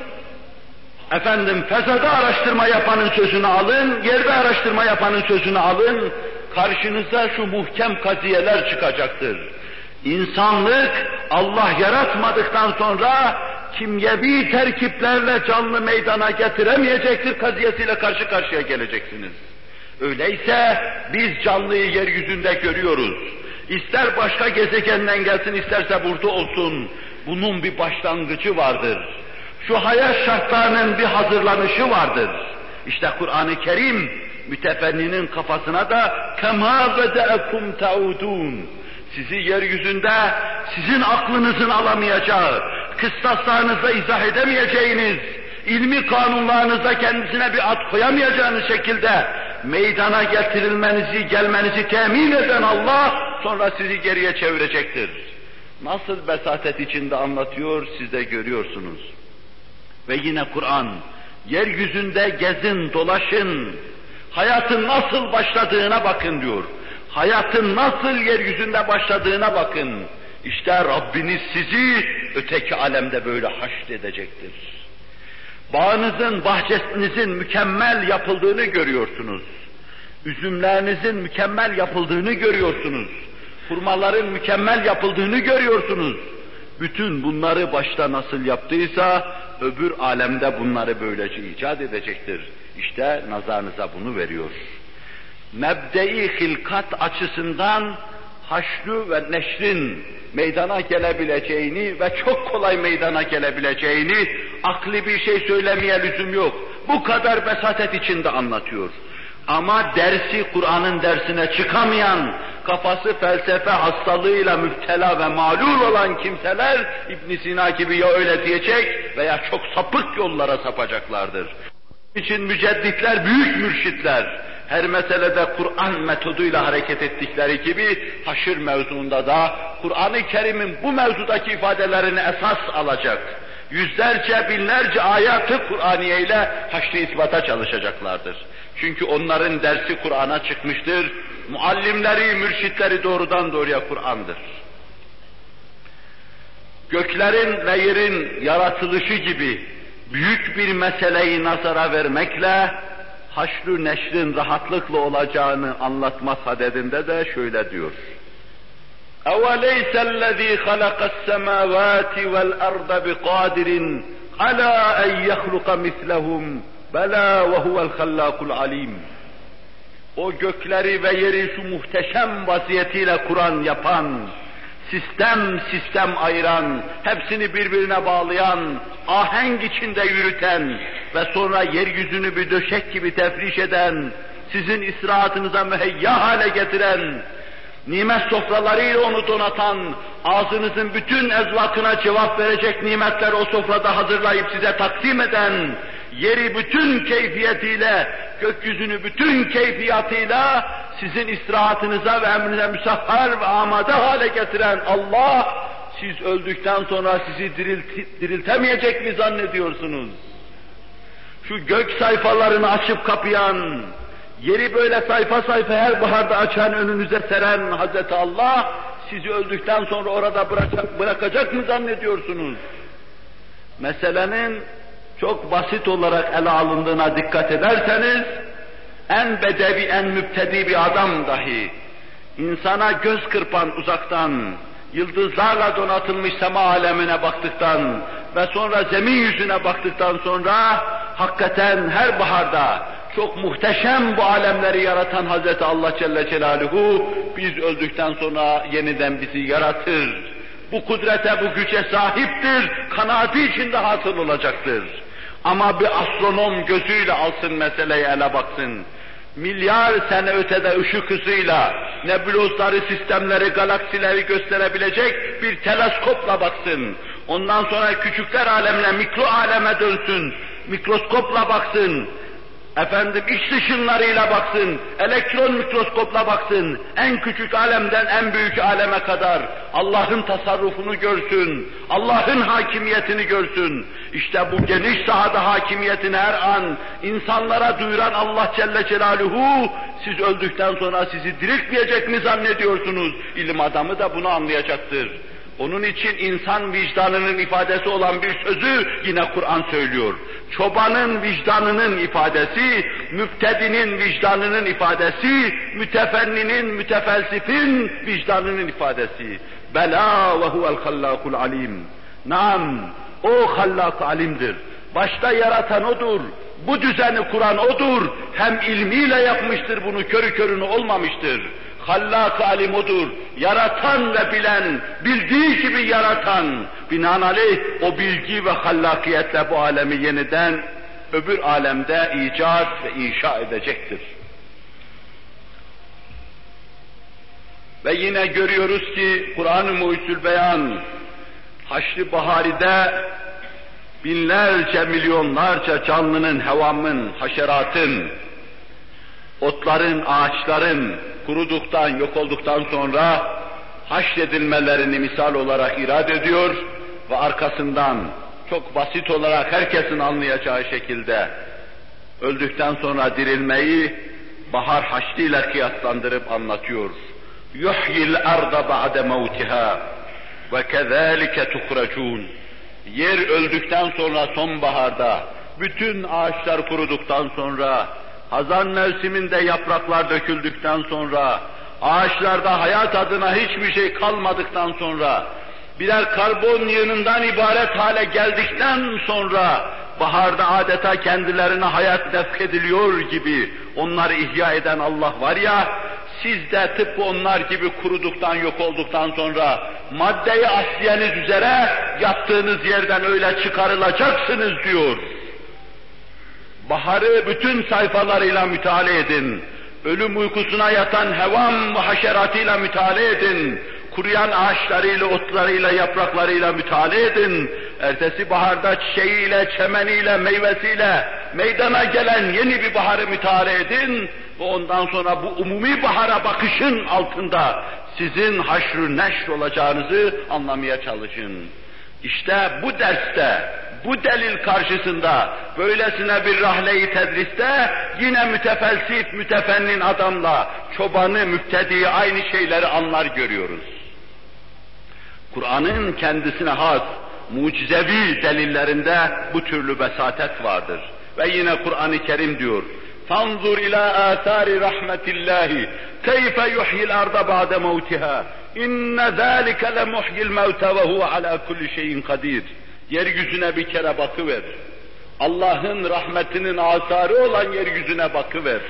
efendim fezada araştırma yapanın sözünü alın, yerde araştırma yapanın sözünü alın, karşınıza şu muhkem kaziyeler çıkacaktır İnsanlık Allah yaratmadıktan sonra kimyevi terkiplerle canlı meydana getiremeyecektir kaziyesiyle karşı karşıya geleceksiniz. Öyleyse biz canlıyı yeryüzünde görüyoruz. İster başka gezegenden gelsin, isterse burada olsun. Bunun bir başlangıcı vardır. Şu hayat şartlarının bir hazırlanışı vardır. İşte Kur'an-ı Kerim mütefenninin kafasına da kema bedeekum taudun. Sizi yeryüzünde sizin aklınızın alamayacağı, kıstaslarınızla izah edemeyeceğiniz, ilmi kanunlarınızda kendisine bir ad koyamayacağınız şekilde meydana getirilmenizi, gelmenizi temin eden Allah sonra sizi geriye çevirecektir. Nasıl besatet içinde anlatıyor siz de görüyorsunuz. Ve yine Kur'an, yeryüzünde gezin, dolaşın, hayatın nasıl başladığına bakın diyor. Hayatın nasıl yeryüzünde başladığına bakın. İşte Rabbiniz sizi öteki alemde böyle haşredecektir. Bağınızın, bahçesinizin mükemmel yapıldığını görüyorsunuz. Üzümlerinizin mükemmel yapıldığını görüyorsunuz. Hurmaların mükemmel yapıldığını görüyorsunuz. Bütün bunları başta nasıl yaptıysa öbür alemde bunları böylece icat edecektir. İşte nazarınıza bunu veriyor. Mebde-i hilkat açısından haşrü ve neşrin meydana gelebileceğini ve çok kolay meydana gelebileceğini akli bir şey söylemeye lüzum yok. Bu kadar besatet içinde anlatıyor. Ama dersi Kur'an'ın dersine çıkamayan, kafası felsefe hastalığıyla müptela ve malul olan kimseler İbn Sina gibi ya öyle diyecek veya çok sapık yollara sapacaklardır. için mücedditler büyük mürşitler, her meselede Kur'an metoduyla hareket ettikleri gibi haşır mevzuunda da Kur'an-ı Kerim'in bu mevzudaki ifadelerini esas alacak. Yüzlerce, binlerce ayatı Kur'aniye ile haşr-ı isbata çalışacaklardır. Çünkü onların dersi Kur'an'a çıkmıştır. Muallimleri, mürşitleri doğrudan doğruya Kur'an'dır. Göklerin ve yerin yaratılışı gibi büyük bir meseleyi nazara vermekle haşrü neşrin rahatlıkla olacağını anlatma sadedinde de şöyle diyor. اَوَلَيْسَ الَّذ۪ي خَلَقَ السَّمَاوَاتِ وَالْأَرْضَ بِقَادِرٍ عَلَى اَنْ يَخْلُقَ مِثْلَهُمْ Bela ve huvel hallakul alim. O gökleri ve yeri şu muhteşem vaziyetiyle kuran, yapan, sistem sistem ayıran, hepsini birbirine bağlayan, ahenk içinde yürüten ve sonra yeryüzünü bir döşek gibi tefriş eden, sizin istirahatınıza müheyya hale getiren, nimet sofralarıyla onu donatan, ağzınızın bütün ezvakına cevap verecek nimetler o sofrada hazırlayıp size takdim eden, yeri bütün keyfiyetiyle, gökyüzünü bütün keyfiyatıyla sizin istirahatınıza ve emrine müsahhar ve amade hale getiren Allah, siz öldükten sonra sizi dirilt, diriltemeyecek mi zannediyorsunuz? Şu gök sayfalarını açıp kapayan, yeri böyle sayfa sayfa her baharda açan önünüze seren Hazreti Allah, sizi öldükten sonra orada bırakacak mı zannediyorsunuz? Meselenin çok basit olarak ele alındığına dikkat ederseniz, en bedevi, en müptedi bir adam dahi, insana göz kırpan uzaktan, yıldızlarla donatılmış sema alemine baktıktan ve sonra zemin yüzüne baktıktan sonra hakikaten her baharda çok muhteşem bu alemleri yaratan Hazreti Allah Celle Celaluhu biz öldükten sonra yeniden bizi yaratır. Bu kudrete, bu güce sahiptir, kanaati içinde hasıl olacaktır. Ama bir astronom gözüyle alsın meseleyi ele baksın milyar sene ötede ışık hızıyla nebulozları, sistemleri, galaksileri gösterebilecek bir teleskopla baksın. Ondan sonra küçükler alemine, mikro aleme dönsün. Mikroskopla baksın. Efendim iç dışınlarıyla baksın, elektron mikroskopla baksın, en küçük alemden en büyük aleme kadar Allah'ın tasarrufunu görsün, Allah'ın hakimiyetini görsün. İşte bu geniş sahada hakimiyetini her an insanlara duyuran Allah Celle Celaluhu, siz öldükten sonra sizi diriltmeyecek mi zannediyorsunuz? İlim adamı da bunu anlayacaktır. Onun için insan vicdanının ifadesi olan bir sözü yine Kur'an söylüyor. Çobanın vicdanının ifadesi, müptedinin vicdanının ifadesi, mütefenninin, mütefelsifin vicdanının ifadesi. Bela ve huvel hallakul alim. Naam, o hallak alimdir. Başta yaratan odur, bu düzeni kuran odur. Hem ilmiyle yapmıştır bunu, körü körünü olmamıştır. Hallak alim odur. Yaratan ve bilen, bildiği gibi yaratan. Binaenaleyh o bilgi ve hallakiyetle bu alemi yeniden öbür alemde icat ve inşa edecektir. Ve yine görüyoruz ki Kur'an-ı Muhyüzül Beyan Haçlı Bahari'de binlerce milyonlarca canlının, hevamın, haşeratın, otların, ağaçların kuruduktan, yok olduktan sonra haşredilmelerini misal olarak irad ediyor ve arkasından çok basit olarak herkesin anlayacağı şekilde öldükten sonra dirilmeyi bahar haşliyle kıyaslandırıp anlatıyor. yuhyil arda ba'de mevtiha ve kezalike tuhrecun. Yer öldükten sonra sonbaharda, bütün ağaçlar kuruduktan sonra, hazan mevsiminde yapraklar döküldükten sonra, ağaçlarda hayat adına hiçbir şey kalmadıktan sonra, birer karbon yığınından ibaret hale geldikten sonra, baharda adeta kendilerine hayat nefkediliyor gibi onları ihya eden Allah var ya, siz de tıpkı onlar gibi kuruduktan, yok olduktan sonra maddeyi asliyeniz üzere yattığınız yerden öyle çıkarılacaksınız diyor. Baharı bütün sayfalarıyla müteala edin. Ölüm uykusuna yatan hevam haşeratıyla müteala edin. Kuruyan ağaçlarıyla, otlarıyla, yapraklarıyla müteala edin. Ertesi baharda çiçeğiyle, çemeniyle, meyvesiyle meydana gelen yeni bir baharı müteala edin ve ondan sonra bu umumi bahara bakışın altında sizin haşrü neşr olacağınızı anlamaya çalışın. İşte bu derste, bu delil karşısında, böylesine bir rahle-i tedriste yine mütefelsif, mütefennin adamla çobanı, müptediği aynı şeyleri anlar görüyoruz. Kur'an'ın kendisine has, mucizevi delillerinde bu türlü besatet vardır. Ve yine Kur'an-ı Kerim diyor, فانظر إلى آثار رحمة الله كيف يحيي الأرض بعد موتها إن ذلك لمحيي الموتى وهو على كل şeyin kadir. Yeryüzüne bir kere bakıver. Allah'ın rahmetinin asarı olan yeryüzüne bakıver.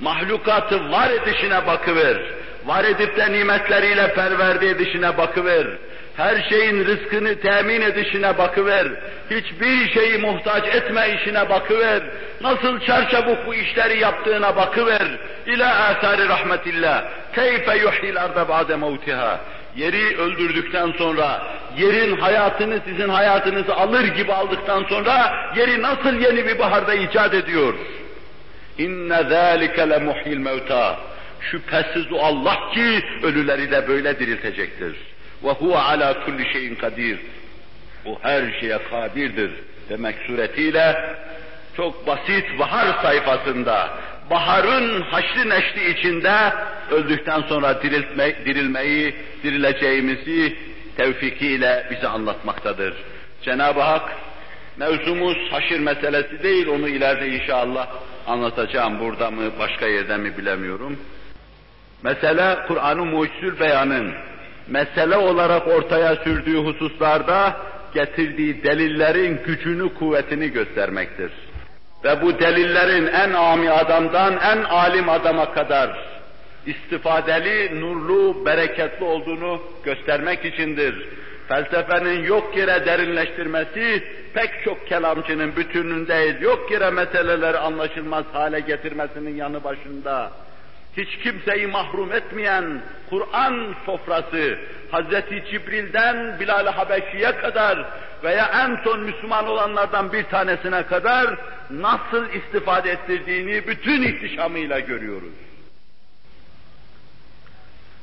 Mahlukatı var edişine bakıver. Var edip de nimetleriyle perverde edişine bakıver her şeyin rızkını temin edişine bakıver, hiçbir şeyi muhtaç etme işine bakıver, nasıl çarçabuk bu işleri yaptığına bakıver, ila asari rahmetillah, keyfe yuhyil arda ba'de mevtiha, yeri öldürdükten sonra, yerin hayatını sizin hayatınızı alır gibi aldıktan sonra, yeri nasıl yeni bir baharda icat ediyor? İnne zâlike le muhyil mevta. Şüphesiz o Allah ki ölüleri de böyle diriltecektir. Ve huve ala kulli şeyin kadir. O her şeye kadirdir demek suretiyle çok basit bahar sayfasında baharın haşri neşri içinde öldükten sonra diriltme, dirilmeyi, dirileceğimizi tevfikiyle bize anlatmaktadır. Cenab-ı Hak mevzumuz haşir meselesi değil, onu ileride inşallah anlatacağım. Burada mı, başka yerde mi bilemiyorum. Mesele Kur'an-ı Mucizül Beyan'ın mesele olarak ortaya sürdüğü hususlarda getirdiği delillerin gücünü, kuvvetini göstermektir. Ve bu delillerin en ami adamdan en alim adama kadar istifadeli, nurlu, bereketli olduğunu göstermek içindir. Felsefenin yok yere derinleştirmesi, pek çok kelamcının bütünündeyiz, yok yere meseleleri anlaşılmaz hale getirmesinin yanı başında hiç kimseyi mahrum etmeyen Kur'an sofrası, Hazreti Cibril'den Bilal-i Habeşi'ye kadar veya en son Müslüman olanlardan bir tanesine kadar nasıl istifade ettirdiğini bütün ihtişamıyla görüyoruz.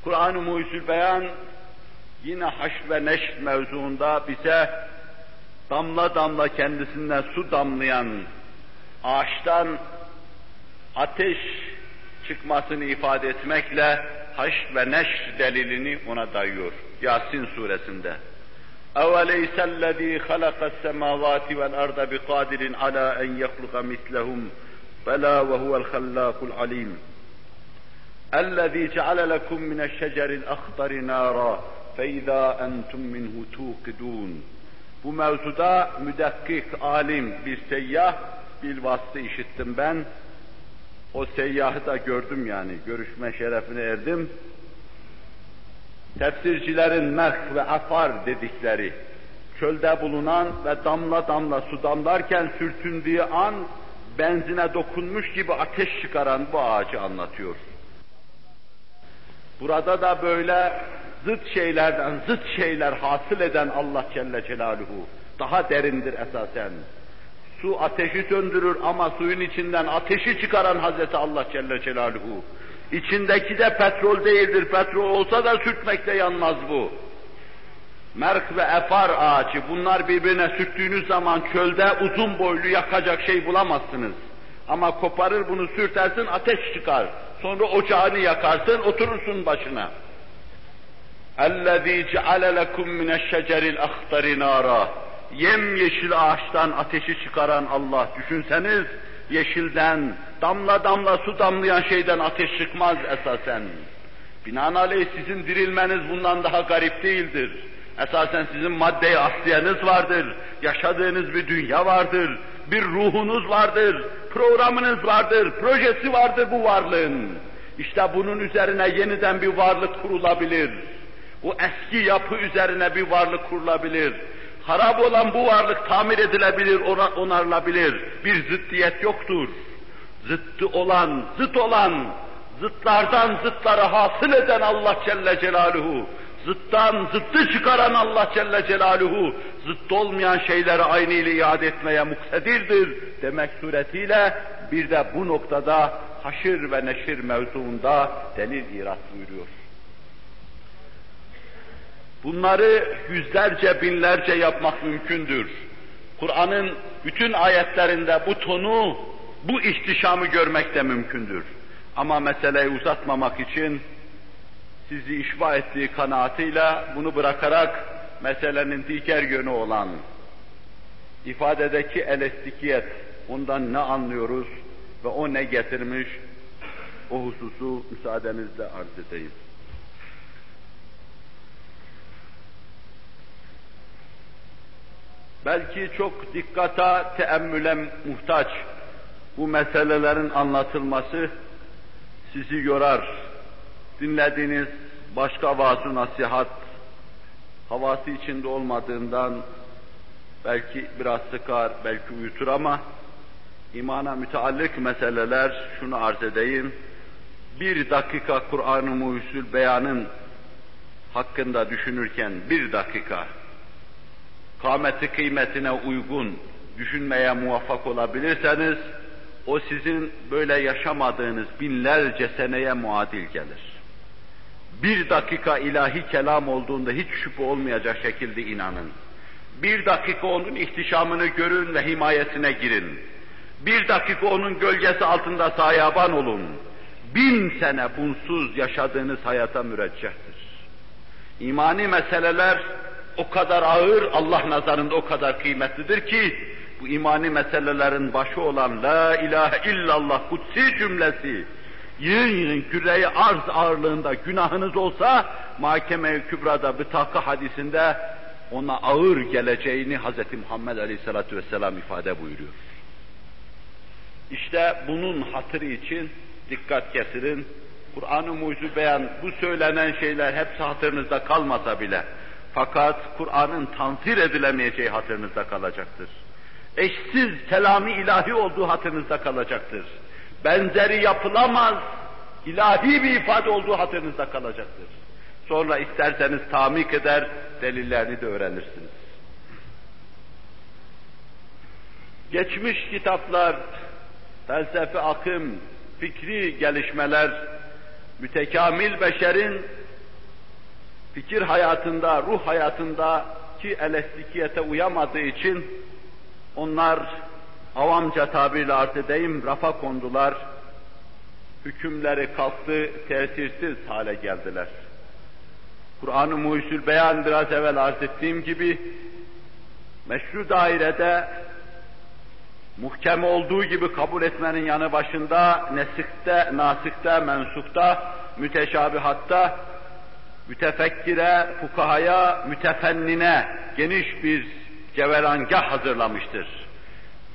Kur'an-ı Muhyüzül Beyan yine haşr ve neşr mevzuunda bize damla damla kendisinden su damlayan ağaçtan ateş çıkmasını ifade etmekle haş ve neşr delilini ona dayıyor. Yasin suresinde. اَوَلَيْسَ الَّذ۪ي خَلَقَ السَّمَاوَاتِ وَالْاَرْضَ بِقَادِرٍ عَلَى اَنْ يَخْلُقَ مِثْلَهُمْ بلى وهو الخلاق العليم الذي جعل لكم من الشجر الأخضر نارا فإذا أنتم منه توقدون Bu mevzuda müdekkik, alim bir seyyah bir vasıta işittim ben. O seyyahı da gördüm yani, görüşme şerefine erdim. Tefsircilerin merk ve afar dedikleri, çölde bulunan ve damla damla su damlarken sürtündüğü an benzine dokunmuş gibi ateş çıkaran bu ağacı anlatıyor. Burada da böyle zıt şeylerden zıt şeyler hasıl eden Allah Celle Celaluhu daha derindir esasen. Su ateşi söndürür ama suyun içinden ateşi çıkaran Hazreti Allah Celle Celaluhu. İçindeki de petrol değildir. Petrol olsa da sürtmekte yanmaz bu. Merk ve efar ağacı bunlar birbirine sürttüğünüz zaman çölde uzun boylu yakacak şey bulamazsınız. Ama koparır bunu sürtersin ateş çıkar. Sonra ocağını yakarsın oturursun başına. اَلَّذ۪ي جَعَلَ لَكُمْ مِنَ الشَّجَرِ الْاَخْضَرِ نَارًا Yem yeşil ağaçtan ateşi çıkaran Allah düşünseniz, yeşilden, damla damla su damlayan şeyden ateş çıkmaz esasen. Binaenaleyh sizin dirilmeniz bundan daha garip değildir. Esasen sizin maddeyi aslayanız vardır, yaşadığınız bir dünya vardır, bir ruhunuz vardır, programınız vardır, projesi vardır bu varlığın. İşte bunun üzerine yeniden bir varlık kurulabilir. O eski yapı üzerine bir varlık kurulabilir. Harap olan bu varlık tamir edilebilir, onarılabilir. Bir zıddiyet yoktur. Zıttı olan, zıt olan, zıtlardan zıtları hasıl eden Allah Celle Celaluhu, zıttan zıttı çıkaran Allah Celle Celaluhu, zıttı olmayan şeyleri aynı ile iade etmeye muktedirdir demek suretiyle bir de bu noktada haşir ve neşir mevzuunda delil irat buyuruyor. Bunları yüzlerce, binlerce yapmak mümkündür. Kur'an'ın bütün ayetlerinde bu tonu, bu ihtişamı görmek de mümkündür. Ama meseleyi uzatmamak için sizi işba ettiği kanaatıyla bunu bırakarak meselenin diğer yönü olan ifadedeki elastikiyet, ondan ne anlıyoruz ve o ne getirmiş, o hususu müsaadenizle arz edeyim. Belki çok dikkata, teemmüle muhtaç bu meselelerin anlatılması sizi yorar. Dinlediğiniz başka vaaz nasihat havası içinde olmadığından belki biraz sıkar, belki uyutur ama imana müteallik meseleler şunu arz edeyim. Bir dakika Kur'an-ı Muhyüzül Beyan'ın hakkında düşünürken bir dakika kâmeti kıymetine uygun düşünmeye muvaffak olabilirseniz, o sizin böyle yaşamadığınız binlerce seneye muadil gelir. Bir dakika ilahi kelam olduğunda hiç şüphe olmayacak şekilde inanın. Bir dakika onun ihtişamını görün ve himayesine girin. Bir dakika onun gölgesi altında sayaban olun. Bin sene bunsuz yaşadığınız hayata müreccehtir. İmani meseleler o kadar ağır, Allah nazarında o kadar kıymetlidir ki, bu imani meselelerin başı olan La ilahe illallah kutsi cümlesi, yığın yığın küreyi arz ağırlığında günahınız olsa, mahkeme-i kübrada bitaka hadisinde ona ağır geleceğini Hz. Muhammed Aleyhisselatü Vesselam ifade buyuruyor. İşte bunun hatırı için dikkat kesirin. Kur'an-ı Mucizü Beyan bu söylenen şeyler hepsi hatırınızda kalmasa bile fakat Kur'an'ın tanzir edilemeyeceği hatırınızda kalacaktır. Eşsiz kelami ilahi olduğu hatırınızda kalacaktır. Benzeri yapılamaz, ilahi bir ifade olduğu hatırınızda kalacaktır. Sonra isterseniz tamik eder, delillerini de öğrenirsiniz. Geçmiş kitaplar, felsefe akım, fikri gelişmeler, mütekamil beşerin fikir hayatında, ruh hayatında ki elastikiyete uyamadığı için onlar avamca tabirle arz edeyim, rafa kondular, hükümleri kalktı, tesirsiz hale geldiler. Kur'an-ı Muhyüzül Beyan biraz evvel arz ettiğim gibi, meşru dairede muhkem olduğu gibi kabul etmenin yanı başında nesikte, nasikte, mensukta, müteşabihatta, mütefekkire, fukahaya, mütefennine geniş bir cevelangah hazırlamıştır.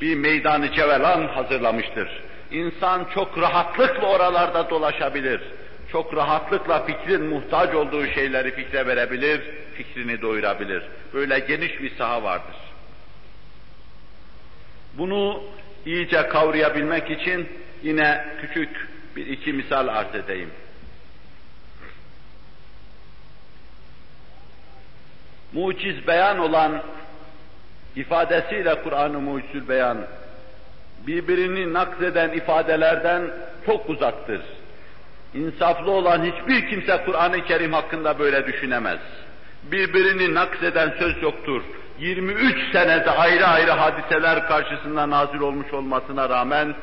Bir meydanı cevelan hazırlamıştır. İnsan çok rahatlıkla oralarda dolaşabilir. Çok rahatlıkla fikrin muhtaç olduğu şeyleri fikre verebilir, fikrini doyurabilir. Böyle geniş bir saha vardır. Bunu iyice kavrayabilmek için yine küçük bir iki misal arz edeyim. Muciz beyan olan ifadesiyle Kur'an-ı Mucizül Beyan birbirini nakzeden ifadelerden çok uzaktır. İnsaflı olan hiçbir kimse Kur'an-ı Kerim hakkında böyle düşünemez. Birbirini nakzeden söz yoktur. 23 senede ayrı ayrı hadiseler karşısında nazil olmuş olmasına rağmen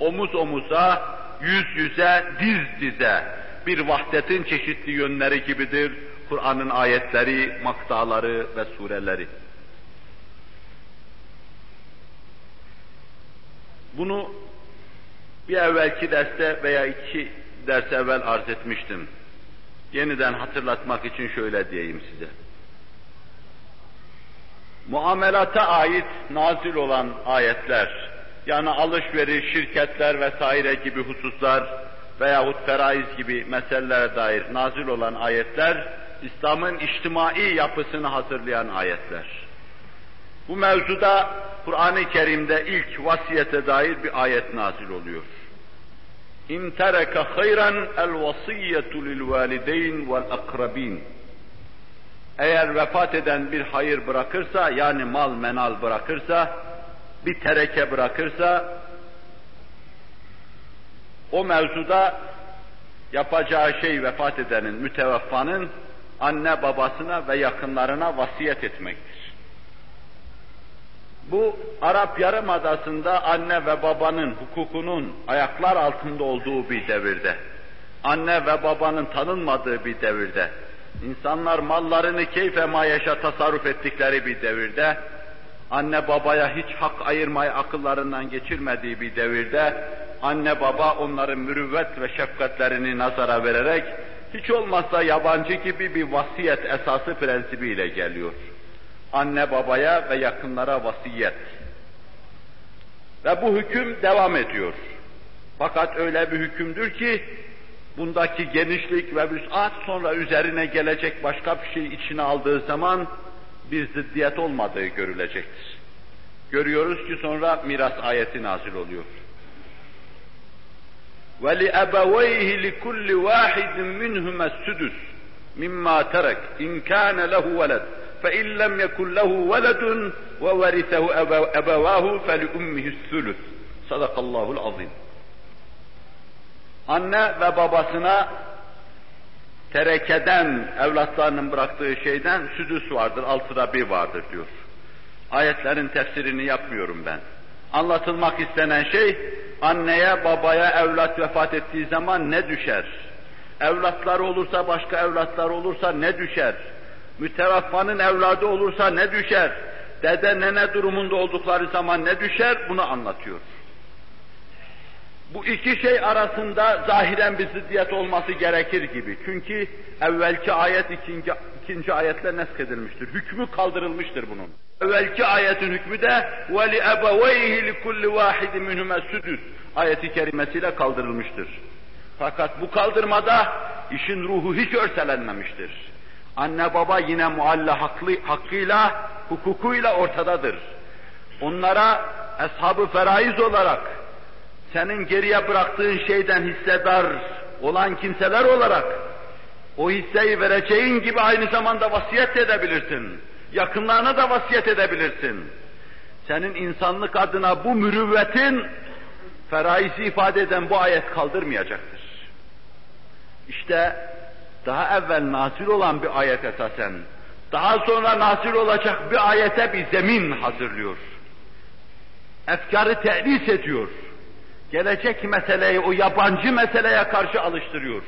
omuz omuza, yüz yüze, diz dize bir vahdetin çeşitli yönleri gibidir Kur'an'ın ayetleri, maktaları ve sureleri. Bunu bir evvelki derste veya iki ders evvel arz etmiştim. Yeniden hatırlatmak için şöyle diyeyim size. Muamelata ait nazil olan ayetler, yani alışveriş, şirketler vesaire gibi hususlar veyahut feraiz gibi meselelere dair nazil olan ayetler, İslam'ın içtimai yapısını hazırlayan ayetler. Bu mevzuda Kur'an-ı Kerim'de ilk vasiyete dair bir ayet nazil oluyor. El vasiyyetu lil valideyn vel akrabin. Eğer vefat eden bir hayır bırakırsa, yani mal menal bırakırsa, bir tereke bırakırsa, o mevzuda yapacağı şey vefat edenin, müteveffanın anne babasına ve yakınlarına vasiyet etmektir. Bu Arap Yarımadası'nda anne ve babanın hukukunun ayaklar altında olduğu bir devirde, anne ve babanın tanınmadığı bir devirde, insanlar mallarını keyfe mayeşa tasarruf ettikleri bir devirde, anne babaya hiç hak ayırmayı akıllarından geçirmediği bir devirde, anne baba onların mürüvvet ve şefkatlerini nazara vererek, hiç olmazsa yabancı gibi bir vasiyet esası prensibiyle geliyor anne babaya ve yakınlara vasiyet. Ve bu hüküm devam ediyor. Fakat öyle bir hükümdür ki bundaki genişlik ve vüsat sonra üzerine gelecek başka bir şey içine aldığı zaman bir ziddiyet olmadığı görülecektir. Görüyoruz ki sonra miras ayeti nazil oluyor. وَلِأَبَوَيْهِ لِكُلِّ وَاحِدٍ مِّنْهُمَا السُّدُسُ مِمَّا تَرَكْ اِنْ كَانَ لَهُ وَلَدٍ فَاِنْ لَمْ يَكُنْ لَهُ وَلَدٌ وَوَرِثَهُ اَبَوَاهُ فَلِأُمِّهِ الثُّلُث Sadakallahul azim. Anne ve babasına terekeden, evlatlarının bıraktığı şeyden südüs vardır, altıda bir vardır diyor. Ayetlerin tefsirini yapmıyorum ben. Anlatılmak istenen şey, anneye, babaya evlat vefat ettiği zaman ne düşer? Evlatlar olursa, başka evlatlar olursa ne düşer? mütevaffanın evladı olursa ne düşer? Dede nene durumunda oldukları zaman ne düşer? Bunu anlatıyor. Bu iki şey arasında zahiren bir ziddiyet olması gerekir gibi. Çünkü evvelki ayet ikinci, ikinci ayetle neskedilmiştir. Hükmü kaldırılmıştır bunun. Evvelki ayetin hükmü de وَلِأَبَوَيْهِ لِكُلِّ وَاحِدٍ مِنْهُمَا السُّدُسُ ayeti kerimesiyle kaldırılmıştır. Fakat bu kaldırmada işin ruhu hiç örselenmemiştir. Anne baba yine mualla haklı, hakkıyla, hukukuyla ortadadır. Onlara eshab-ı feraiz olarak senin geriye bıraktığın şeyden hissedar olan kimseler olarak o hisseyi vereceğin gibi aynı zamanda vasiyet edebilirsin. Yakınlarına da vasiyet edebilirsin. Senin insanlık adına bu mürüvvetin feraizi ifade eden bu ayet kaldırmayacaktır. İşte daha evvel nasil olan bir ayet esasen, daha sonra nasil olacak bir ayete bir zemin hazırlıyor. Efkarı tehlis ediyor. Gelecek meseleyi o yabancı meseleye karşı alıştırıyor.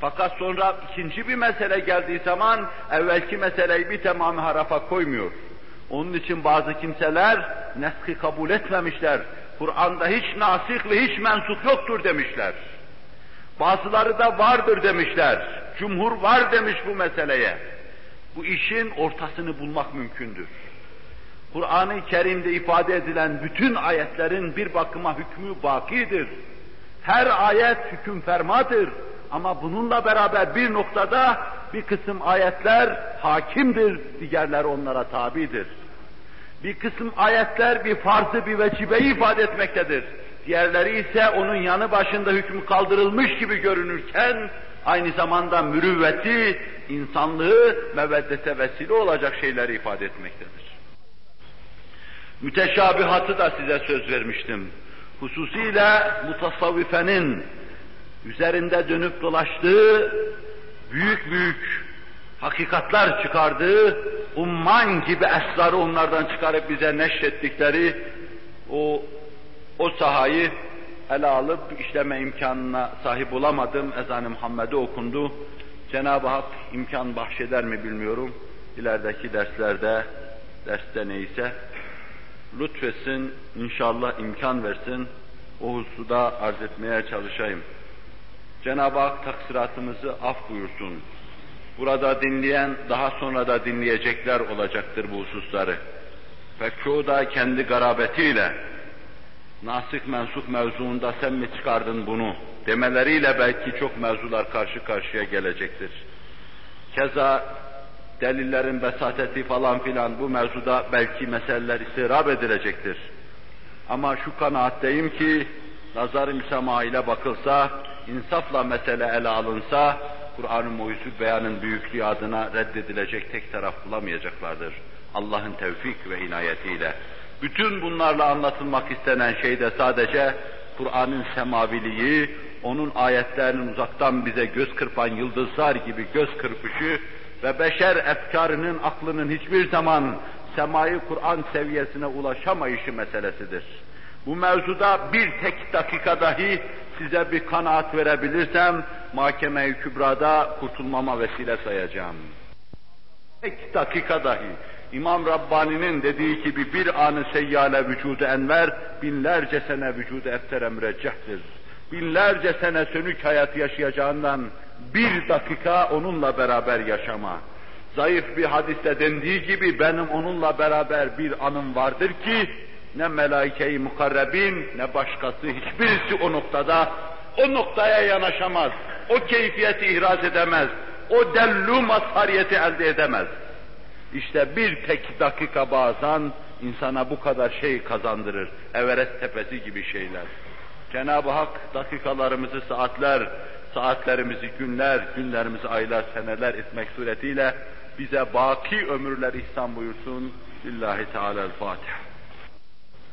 Fakat sonra ikinci bir mesele geldiği zaman evvelki meseleyi bir tamamı harafa koymuyor. Onun için bazı kimseler neski kabul etmemişler. Kur'an'da hiç nasih ve hiç mensuk yoktur demişler. Bazıları da vardır demişler. Cumhur var demiş bu meseleye. Bu işin ortasını bulmak mümkündür. Kur'an-ı Kerim'de ifade edilen bütün ayetlerin bir bakıma hükmü bakidir. Her ayet hüküm fermadır. Ama bununla beraber bir noktada bir kısım ayetler hakimdir, diğerler onlara tabidir. Bir kısım ayetler bir farzı, bir vecibeyi ifade etmektedir. Diğerleri ise onun yanı başında hükmü kaldırılmış gibi görünürken, aynı zamanda mürüvveti, insanlığı meveddete vesile olacak şeyleri ifade etmektedir. Müteşabihatı da size söz vermiştim. Hususiyle mutasavvifenin üzerinde dönüp dolaştığı, büyük büyük hakikatlar çıkardığı, umman gibi esrarı onlardan çıkarıp bize neşrettikleri o o sahayı ele alıp işleme imkanına sahip olamadım. Ezan-ı Muhammed'e okundu. Cenab-ı Hak imkan bahşeder mi bilmiyorum. İlerideki derslerde, derste neyse lütfetsin, inşallah imkan versin, o husuda arz etmeye çalışayım. Cenab-ı Hak taksiratımızı af buyursun. Burada dinleyen, daha sonra da dinleyecekler olacaktır bu hususları. Pek çoğu da kendi garabetiyle, nasik mensup mevzuunda sen mi çıkardın bunu demeleriyle belki çok mevzular karşı karşıya gelecektir. Keza delillerin besateti falan filan bu mevzuda belki meseleler istirap edilecektir. Ama şu kanaatteyim ki nazar-ı ile bakılsa, insafla mesele ele alınsa, Kur'an-ı Muhyüzü beyanın büyüklüğü adına reddedilecek tek taraf bulamayacaklardır. Allah'ın tevfik ve inayetiyle. Bütün bunlarla anlatılmak istenen şey de sadece Kur'an'ın semaviliği, onun ayetlerinin uzaktan bize göz kırpan yıldızlar gibi göz kırpışı ve beşer efkarının, aklının hiçbir zaman semayı Kur'an seviyesine ulaşamayışı meselesidir. Bu mevzuda bir tek dakika dahi size bir kanaat verebilirsem, mahkeme-i kübrada kurtulmama vesile sayacağım. Tek dakika dahi. İmam Rabbani'nin dediği gibi bir anı seyyale vücudu enver, binlerce sene vücudu eftere müreccehtir. Binlerce sene sönük hayat yaşayacağından bir dakika onunla beraber yaşama. Zayıf bir hadiste dendiği gibi benim onunla beraber bir anım vardır ki ne melaike-i mukarrebin ne başkası hiçbirisi o noktada o noktaya yanaşamaz. O keyfiyeti ihraz edemez. O dellu mazhariyeti elde edemez. İşte bir tek dakika bazen insana bu kadar şey kazandırır. Everest tepesi gibi şeyler. Cenab-ı Hak dakikalarımızı saatler, saatlerimizi günler, günlerimizi aylar, seneler etmek suretiyle bize baki ömürler ihsan buyursun. Lillahi Teala'l-Fatiha.